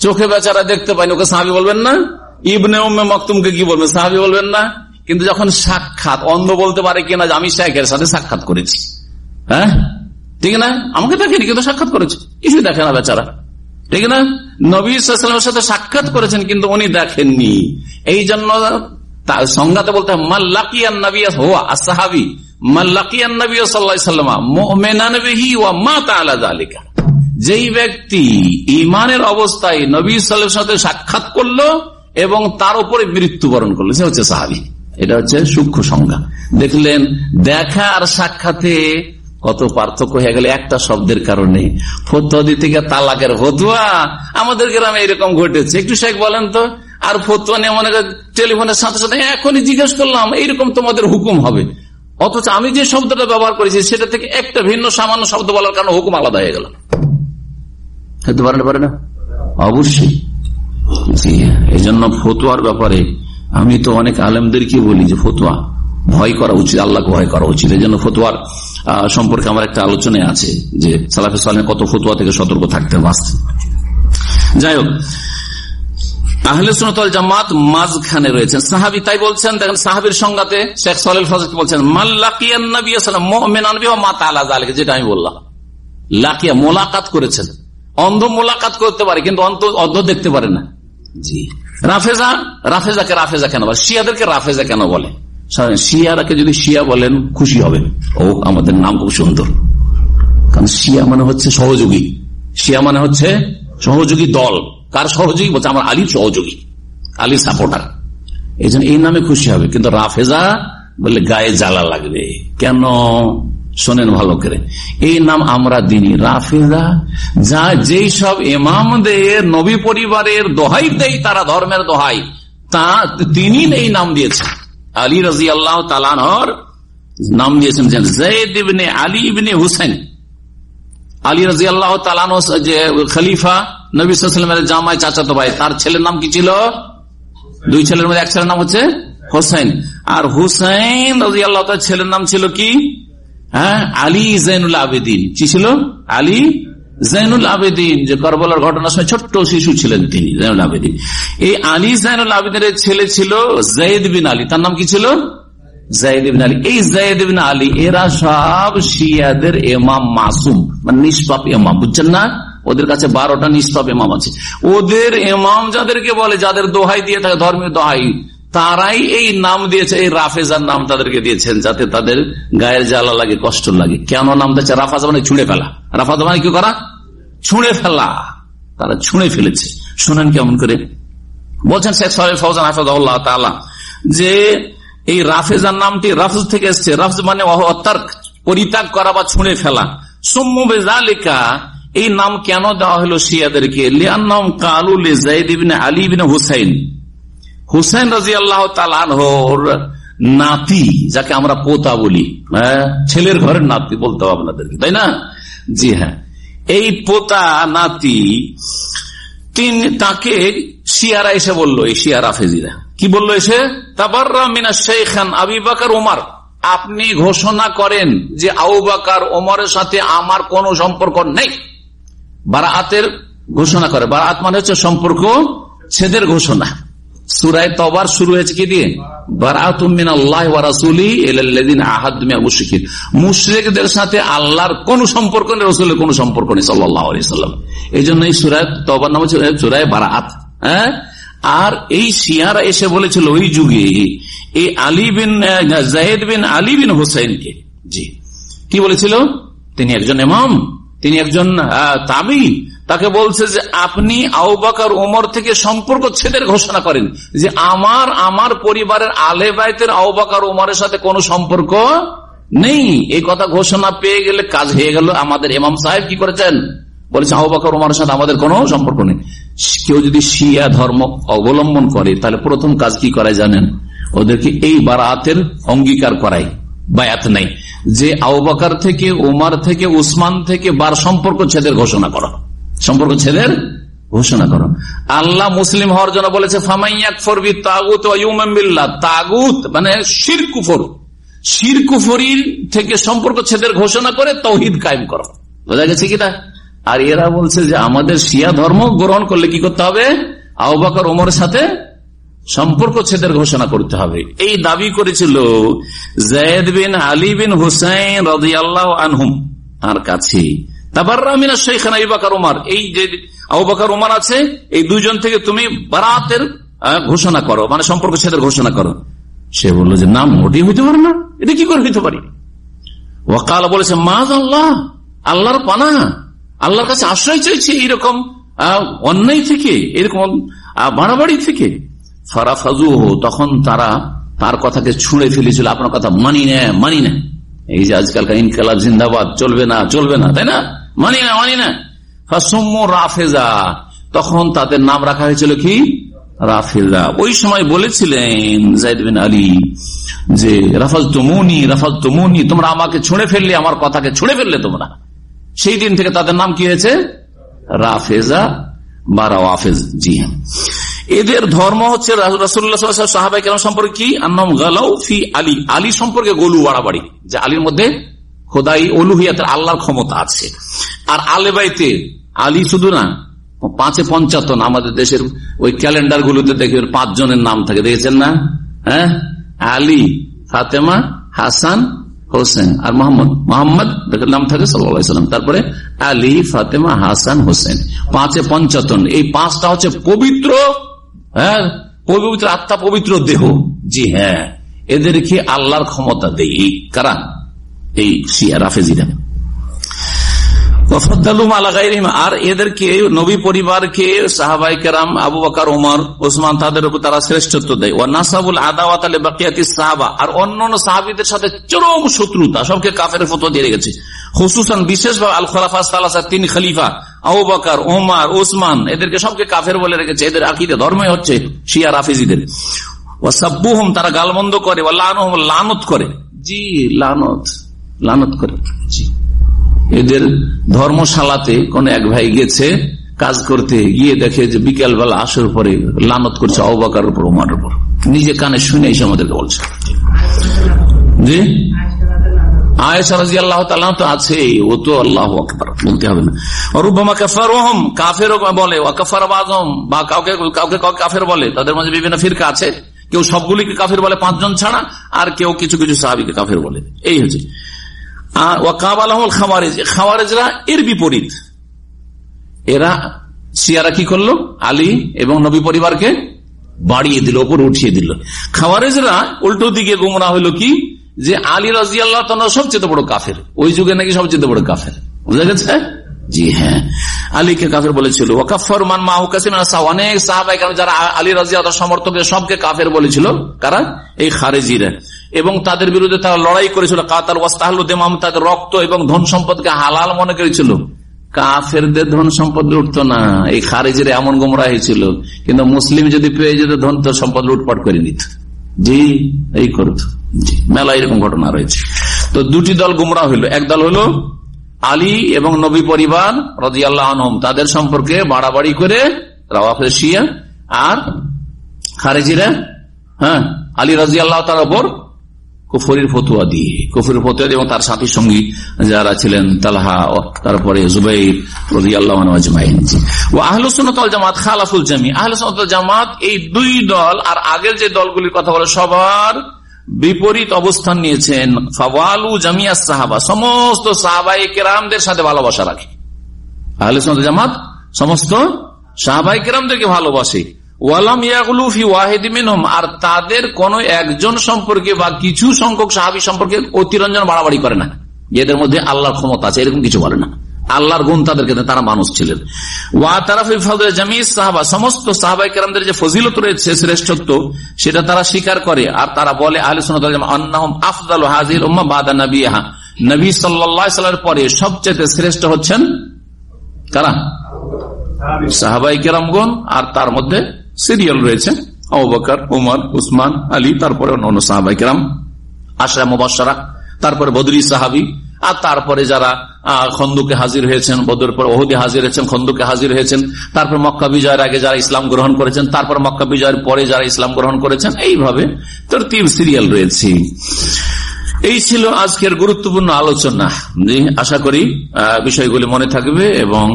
চোখে বেচারা দেখতে পাইনি ওকে সাহাবি বলবেন না? ইবনে উম্মে মকতুমকে কি বলবেন? সাহাবি বলবেন না? কিন্তু যখন সাক্ষাৎ, অন্ধ বলতে পারে কিনা আমি শেখের সাথে সাক্ষাৎ করেছি। হ্যাঁ? ঠিক না? আমাকে দেখেনি, কিন্তু সাক্ষাৎ করেছে। কিছুই দেখে না বেচারা। ঠিক না? নবী সাল্লামের সাথে সাক্ষাৎ করেছেন, কিন্তু উনি দেখেননি। এই জন্য সংজ্ঞাতে বলতে যেই ব্যক্তি ইমানের অবস্থায় নবী সাল্লামের সাথে সাক্ষাৎ করল এবং তার উপরে মৃত্যুবরণ করল, সে হচ্ছে সাহাবি। এটা হচ্ছে সূক্ষ্ম সংজ্ঞা। দেখলেন, দেখা আর সাক্ষাতে কত পার্থক্য হয়ে গেল একটা শব্দের কারণে। ফতুয়া দিতে গিয়ে তালাকের ফতুয়া, আমাদের গ্রামে এরকম ঘটেছে একটু শেখ বলেন তো। আর ফতুয়া নিয়ে মনে টেলিফোনের সাথে সাথে এখনই জিজ্ঞেস করলাম এইরকম তোমাদের হুকুম হবে? অথচ আমি যে শব্দটা ব্যবহার করেছি সেটা থেকে একটা ভিন্ন সামান্য শব্দ বলার কারণে হুকুম আলাদা হয়ে গেল। হতে পারে না পারে না? অবশ্যই। জি এই জন্য ফতুয়ার ব্যাপারে আমি তো অনেক আলেমদেরকে বলি যে ফতুয়া ভয় করা উচিত আল্লাহকে ভয় করা উচিত। এই জন্য ফতুয়ার সম্পর্কে আমার একটা আলোচনায় আছে যে সালাফে সালামে কত ফতুয়া থেকে সতর্ক থাকতে বাঁচতে যাই হোক আহলে সুনতল জামাত মাঝখানে রয়েছেন। সাহাবি তাই বলছেন দেখেন সাহাবির সংজ্ঞাতে শেখ সালেল ফজল বলছেন যেটা আমি বললাম। লাকিয়া মোলাকাত করেছেন। অন্ধ মোলাকাত করতে পারে কিন্তু অন্ধ দেখতে পারে না। জি। রাফেজা রাফেজাকে রাফেজা কেন বলে? শিয়াদেরকে রাফেজা কেন বলে? শিয়ারাকে যদি শিয়া বলেন খুশি হবেন। ও আমাদের নাম খুব সুন্দর। কারণ শিয়া মানে হচ্ছে সহযোগী। শিয়া মানে হচ্ছে সহযোগী দল। কার সহযোগী? বলছে, আমার আলীর সহযোগী আলী সাপোর্টার এই এই নামে খুশি হবে। কিন্তু রাফেজা বললে, গায়ে জ্বালা লাগবে। কেন? শোনেন ভালো করে। এই নাম আমরা দিনি রাফেজা যা যেই সব এমামদের নবী পরিবারের দোহাই দেয় তারা ধর্মের দোহাই, তা তিনি এই নাম দিয়েছেন। আলী রাজি আল্লাহ তালানহর নাম দিয়েছেন জৈদ ইবনে আলী ইবনে হুসেন আলী রাজি আল্লাহ তালানো যে খলিফা নবী সালামের জামাই চাচাতো ভাই, তার ছেলের নাম কি ছিল? দুই ছেলের মধ্যে এক ছেলের নাম হচ্ছে হোসেন। আর হুসাইন রাজি আল্লাহ ছেলের নাম ছিল কি? হ্যাঁ আলী জৈনুল আবেদিন। কি ছিল? আলী জৈনুল আবেদিন। যে করবলার ঘটনার সময় ছোট্ট শিশু ছিলেন তিনি, জৈনুল আবেদিন। এই আলী জৈনুল আবেদিনের ছেলে ছিল জৈদ বিন আলী। তার নাম কি ছিল? জায়দিন আলী। এই জায়দিন আলী, এরা সব শিয়াদের এমাম মাসুম মানে নিষ্পাপ এমাম বুঝছেন না? ওদের কাছে বারোটা নিষ্পাপ এমাম আছে। ওদের এমাম যাদেরকে বলে, যাদের দোহাই দিয়ে থাকে, ধর্মীয় দোহাই, তারাই এই নাম দিয়েছে, এই রাফেজার নাম তাদেরকে দিয়েছেন, যাতে তাদের গায়ের জ্বালা লাগে, কষ্ট লাগে। কেন নাম দিয়েছে? রাফাজ মানে ছুঁড়ে ফেলা। রাফাজ মানে কি করা? ছুঁড়ে ফেলা। তারা ছুঁড়ে ফেলেছে। শোনেন কেমন করে। বলছেন শেখ সাহেব ফৌজান হাফাজ যে এই রাফেজার নামটি রাফজ থেকে এসছে। রাফজ মানে পরিত্যাগ করা বা ছুঁড়ে ফেলা। সোম্মেজালিকা এই নাম কেন দেওয়া হলো শিয়াদেরকে? লিয়ান্নাম কালু লিজাইদিবিনে আলিবিনে হুসাইন। হুসাইন রাজি আল্লাহ নাতি, যাকে আমরা পোতা বলি। হ্যাঁ ছেলের ঘরের নাতি বলতে হবে আপনাদেরকে, তাই না? জি হ্যাঁ। এই পোতা নাতি, তিনি, তাকে শিয়ারা এসে বলল, এই শিয়ারা ফেজিরা কি বলল এসে? তাবাররা মিনা আবি বাকার আপনি ঘোষণা করেন যে আউ বাকার ওমরের সাথে আমার কোন সম্পর্ক নেই। বারাতের ঘোষণা করে। বারাত মানে হচ্ছে সম্পর্ক ছেদের ঘোষণা। সুরায় তবার শুরু হয়েছে কি দিয়ে? কোন সম্পর্ক নেই কোন সম্পর্ক নেই এই সুরায় তবার নাম হচ্ছে হ্যাঁ? আর এই শিয়ারা এসে বলেছিল, ওই যুগে এই আলী বিন জাহেদ বিন আলী বিন হোসেনকে জি। কি বলেছিল? তিনি একজন এমাম তিনি একজন তাবি। তাকে বলছে যে, আপনি আউবাকার ওমর থেকে সম্পর্ক ছেদের ঘোষণা করেন যে, আমার আমার পরিবারের আলে বাইতের আউবাকার ওমরের সাথে কোনো সম্পর্ক নেই। এই কথা ঘোষণা পেয়ে গেলে কাজ হয়ে গেল। আমাদের এমাম সাহেব কি করেছেন? বলেছে আউবাকার ওমরের সাথে আমাদের কোনো সম্পর্ক নেই। কেউ যদি শিয়া ধর্ম অবলম্বন করে, তাহলে প্রথম কাজ কি করায় জানেন? ওদেরকে এই বারাতের অঙ্গীকার করাই বায়াত নেই। যে আউবাকার থেকে ওমার থেকে, উসমান থেকে বার সম্পর্ক ছেদের ঘোষণা করো। সম্পর্ক ছেদের ঘোষণা করো। আল্লাহ মুসলিম হওয়ার জন্য বলেছে তাগুত মানে শিরকুফর। শিরকুফরির থেকে সম্পর্ক ছেদের ঘোষণা করে তৌহিদ কায়েম করো। বোঝা গেছে কিনা আর এরা বলছে যে আমাদের শিয়া ধর্ম গ্রহণ করলে কি করতে হবে? আবাকর ওমরের সাথে সম্পর্ক ছেদের ঘোষণা করতে হবে। এই দাবি করেছিল জায়দ বিন আলী বিন হুসাইন রাজি আল্লাহ আনহুম। তার কাছে। আছে, এই থেকে তুমি বারাতের ঘোষণা করো। মানে সম্পর্ক ছেদের ঘোষণা করো। সে বলল যে নাম মোটেই হইতে পারে না। এটা কি করে হইতে পারি? ওয়াকাল বলেছে মাজ আল্লাহ, আল্লাহর পানা। আল্লাহর কাছে আশ্রয় চাইছে এইরকম অন্যায় থেকে, এরকম বাড়াবাড়ি থেকে। ফারাফাজু তখন তারা তার কথাকে ছুঁড়ে ফেলেছিল, আপনার কথা মানি না মানি না। এই যে আজকালকার ইনকালাব জিন্দাবাদ, চলবে না চলবে না, তাই না? মানি না মানি না। রাফেজা, তখন তাদের নাম রাখা হয়েছিল কি? রাফেজা। ওই সময় বলেছিলেন জাইদ বিন আলী যে রাফাজ তুমুনি রাফাজ তুমুনি তোমরা আমাকে ছুঁড়ে ফেললে, আমার কথাকে ছুঁড়ে ফেললে তোমরা। সেই দিন থেকে তাদের নাম কি হয়েছে? রাফেজা বা রাফেজ জি এদের ধর্ম হচ্ছে রসুল্লাহ সাহাবাই কেন সম্পর্কে কি? আন্নম গালাউ ফি আলী। আলী সম্পর্কে গলু বাড়াবাড়ি, যে আলীর মধ্যে খোদাই অলুহিয়াতের আল্লাহর ক্ষমতা আছে। আর আলেবাইতে আলী শুধু না, পাঁচে পঞ্চাত্তর আমাদের দেশের ওই ক্যালেন্ডার গুলোতে দেখবেন পাঁচ জনের নাম থাকে, দেখেছেন না? হ্যাঁ? আলী, ফাতেমা, হাসান হোসেন আর মোহাম্মদ। মোহাম্মদ নাম থাকে সাল্লাম। তারপরে আলী, ফাতেমা, হাসান, হোসেন। পাঁচে পঞ্চাতন। এই পাঁচটা হচ্ছে পবিত্র হ্যাঁ? পবিত্র আত্মা, পবিত্র দেহ। জি হ্যাঁ। এদেরকে আল্লাহর ক্ষমতা দেয় এই কারা? এই শিয়া, রাফেজিরা। আর এদেরকে, নবী পরিবারকে সাহাবাই কেরাম, আবু বাকার ওমর ওসমান তাদের উপর তারা শ্রেষ্ঠত্ব দেয়। ও নাসাবুল আদাওয়াত বাকিয়াতি সাহাবা। আর অন্যান্য সাহাবিদের সাথে চরম শত্রুতা, সবকে কাফের ফটো দিয়ে রেখেছে। হুসুসান বিশেষভাবে আল খলাফা তিন খলিফা, আবু বাকার ওমর ওসমান এদেরকে সবকে কাফের বলে রেখেছে। এদের আকিদে, ধর্মই হচ্ছে শিয়া রাফিজিদের। ও সাব্বুহম, তারা গালমন্দ করে বা লানত করে। জি, লানত লানত করে। জি। এদের ধর্মশালাতে কোন এক ভাই গেছে, কাজ করতে গিয়ে দেখে যে বিকেল বেলা আসর পরে লানত করছে অবাকার উপর ওমার উপর। নিজে কানে শুনে এসে আমাদেরকে বলছে। জি? কাফার বলে কাফের বলে, পাঁচজন ছাড়া, আর কেউ কিছু কিছু সাহাবিকে কাফের বলে। এই হচ্ছে। ওয়াকাবালাহল খাওয়ারেজ খাওয়ারেজরা এর বিপরীত। এরা সিয়ারা কি করল? আলী এবং নবী পরিবারকে বাড়িয়ে দিল, ওপর উঠিয়ে দিল। খাওয়ারেজরা উল্টো দিকে গুমরা হইল কি? যে আলী রাজি আল্লাহ সবচেয়ে বড় কাফের। ওই যুগে নাকি সবচেয়ে বড় কাফের। বুঝা গেছে? জি হ্যাঁ। আলীকে কাফের বলেছিল। ওকাফর মান মাহু কাসিম অনেক সাহাবাই যারা আলী রাজি আল্লাহ সমর্থক সবকে কাফের বলেছিল। কারা? এই খারেজিরা। এবং তাদের বিরুদ্ধে তারা লড়াই করেছিল। কাতার ওয়াস্তাহল দেমাম তাদের রক্ত এবং ধন সম্পদকে হালাল মনে করেছিল। কাফেরদের ধন সম্পদ লুটত না। এই খারেজের এমন গোমরা হয়েছিল। কিন্তু মুসলিম যদি পেয়ে যেত, ধন তো সম্পদ লুটপাট করে নিত। জি, এই করত। মেলা এরকম ঘটনা রয়েছে। তো দুটি দল গুমরা হইল। এক দল হলো আলী এবং নবী পরিবার রাজিয়াল্লাহ আনহম। তাদের সম্পর্কে বাড়াবাড়ি করে রাওয়াফে শিয়া আর খারেজিরা হ্যাঁ আলী রাজি আল্লাহ তার ওপর কুফরির ফতুয়া দিয়ে। কুফরির ফতুয়া দিয়ে এবং তার সাথী সঙ্গী যারা ছিলেন তালহা তারপরে জামাত খালাফুল জামি। জামাত এই দুই দল আর আগের যে দলগুলির কথা বলে সবার বিপরীত অবস্থান নিয়েছেন জামিয়া সাহাবা। সমস্ত সাহাবাই কেরামদের সাথে ভালোবাসা রাখে। আহলুসনতল জামাত সমস্ত সাহাবাই কেরামদেরকে ভালোবাসে। ওয়ালাম আর তাদের কোন একজন সম্পর্কে বা কিছু সংখ্যক সাহাবি সম্পর্কে অতিরঞ্জন বাড়াবাড়ি করে না। এদের মধ্যে আল্লাহর ক্ষমতা আছে, এরকম কিছু বলে না। আল্লাহর গুণ তাদেরকে তারা মানুষ ছিলেন। ওয়া জামি সাহাবা, সমস্ত সাহাবাই কেরামদের যে ফজিলত রয়েছে, শ্রেষ্ঠত্ব, সেটা তারা স্বীকার করে। আর তারা বলে আফদাল হাজির উম্মা নবী সাল্লামের পরে সবচেয়ে শ্রেষ্ঠ হচ্ছেন কারা? সাহাবাই কেরামগণ, আর তার মধ্যে সিরিয়াল রয়েছে। অবাকার উমর, উসমান, আলী, তারপরে অন্য সাহাবাই কেরাম আশরা মুবাসারা তারপরে বদরি সাহাবি, আর তারপরে যারা খন্দুকে হাজির হয়েছেন, বদর পর ওহুদে হাজির হয়েছেন, খন্দুকে হাজির হয়েছেন, তারপর মক্কা বিজয়ের আগে যারা ইসলাম গ্রহণ করেছেন, তারপর মক্কা বিজয়ের পরে যারা ইসলাম গ্রহণ করেছেন, এইভাবে তোর তিন সিরিয়াল রয়েছে। এই ছিল আজকের গুরুত্বপূর্ণ আলোচনা। আশা করি বিষয়গুলি মনে থাকবে এবং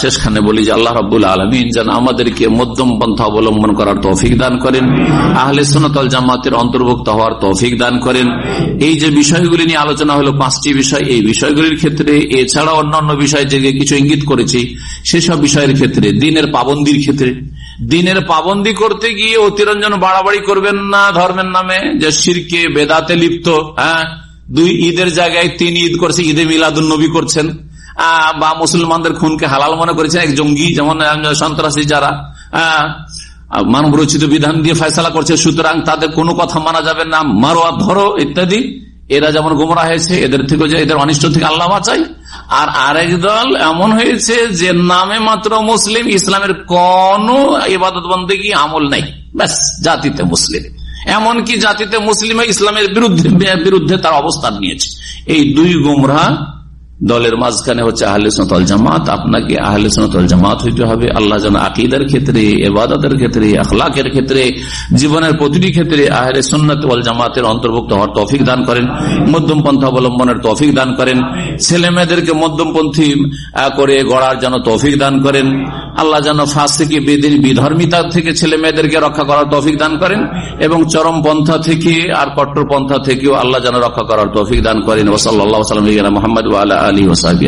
শেষখানে বলি যে আল্লাহ রাবুল আলমিন যেন আমাদেরকে মধ্যম পন্থা অবলম্বন করার তৌফিক দান করেন, আহলে সোনাতল জামাতের অন্তর্ভুক্ত হওয়ার তৌফিক দান করেন। এই যে বিষয়গুলি নিয়ে আলোচনা হলো পাঁচটি বিষয়, এই বিষয়গুলির ক্ষেত্রে এছাড়া অন্যান্য বিষয় যে কিছু ইঙ্গিত করেছি, সেসব বিষয়ের ক্ষেত্রে, দিনের পাবন্দির ক্ষেত্রে। দিনের পাবন্দি করতে গিয়ে অতিরঞ্জন বাড়াবাড়ি করবেন না, ধর্মের নামে, যে শিরকে, বেদাতে লিপ্ত হ্যাঁ? দুই ঈদের জায়গায় তিন ঈদ করছে, ঈদে মিলাদুল নবী করছেন। বা মুসলমানদের খুনকে হালাল মনে করেছেন এক জঙ্গি, যেমন সন্ত্রাসী যারা মানব রচিত বিধান দিয়ে ফয়সলা করছে, সুতরাং তাদের কোনো কথা মানা যাবে না মারো আর ধরো, ইত্যাদি। এরা যেমন গোমরা হয়েছে, এদের থেকে যে, এদের অনিষ্ট থেকে আল্লাহ বাঁচাই। আর আরেক দল এমন হয়েছে যে, নামে মাত্র মুসলিম, ইসলামের কোন ইবাদত বন্দী আমল নাই। ব্যাস, জাতিতে মুসলিম। এমনকি জাতিতে মুসলিম ইসলামের বিরুদ্ধে বিরুদ্ধে তার অবস্থান নিয়েছে। এই দুই গুমরা দলের মাঝখানে হচ্ছে আহলে সনতল জামাত। আপনাকে আহলে সনতল জামাত হইতে হবে। আল্লাহ যেন আকিদার ক্ষেত্রে এবাদতের ক্ষেত্রে, আখলাকের ক্ষেত্রে, জীবনের প্রতিটি ক্ষেত্রে আহলে সুন্নত ওয়াল জামাতের অন্তর্ভুক্ত হওয়ার তফিক দান করেন মধ্যম পন্থা অবলম্বনের তফিক দান করেন ছেলে মেয়েদেরকে মধ্যমপন্থী করে গড়ার যেন তফিক দান করেন আল্লাহ যেন ফাঁসিকে বেদিন বিধর্মিতা থেকে ছেলে মেয়েদেরকে রক্ষা করার তৌফিক দান করেন এবং চরম পন্থা থেকে আর কট্টর পন্থা থেকেও আল্লাহ যেন রক্ষা করার তৌফিক দান করেন। ওসল্লাহ মোহাম্মদ আলী ওসাহাবি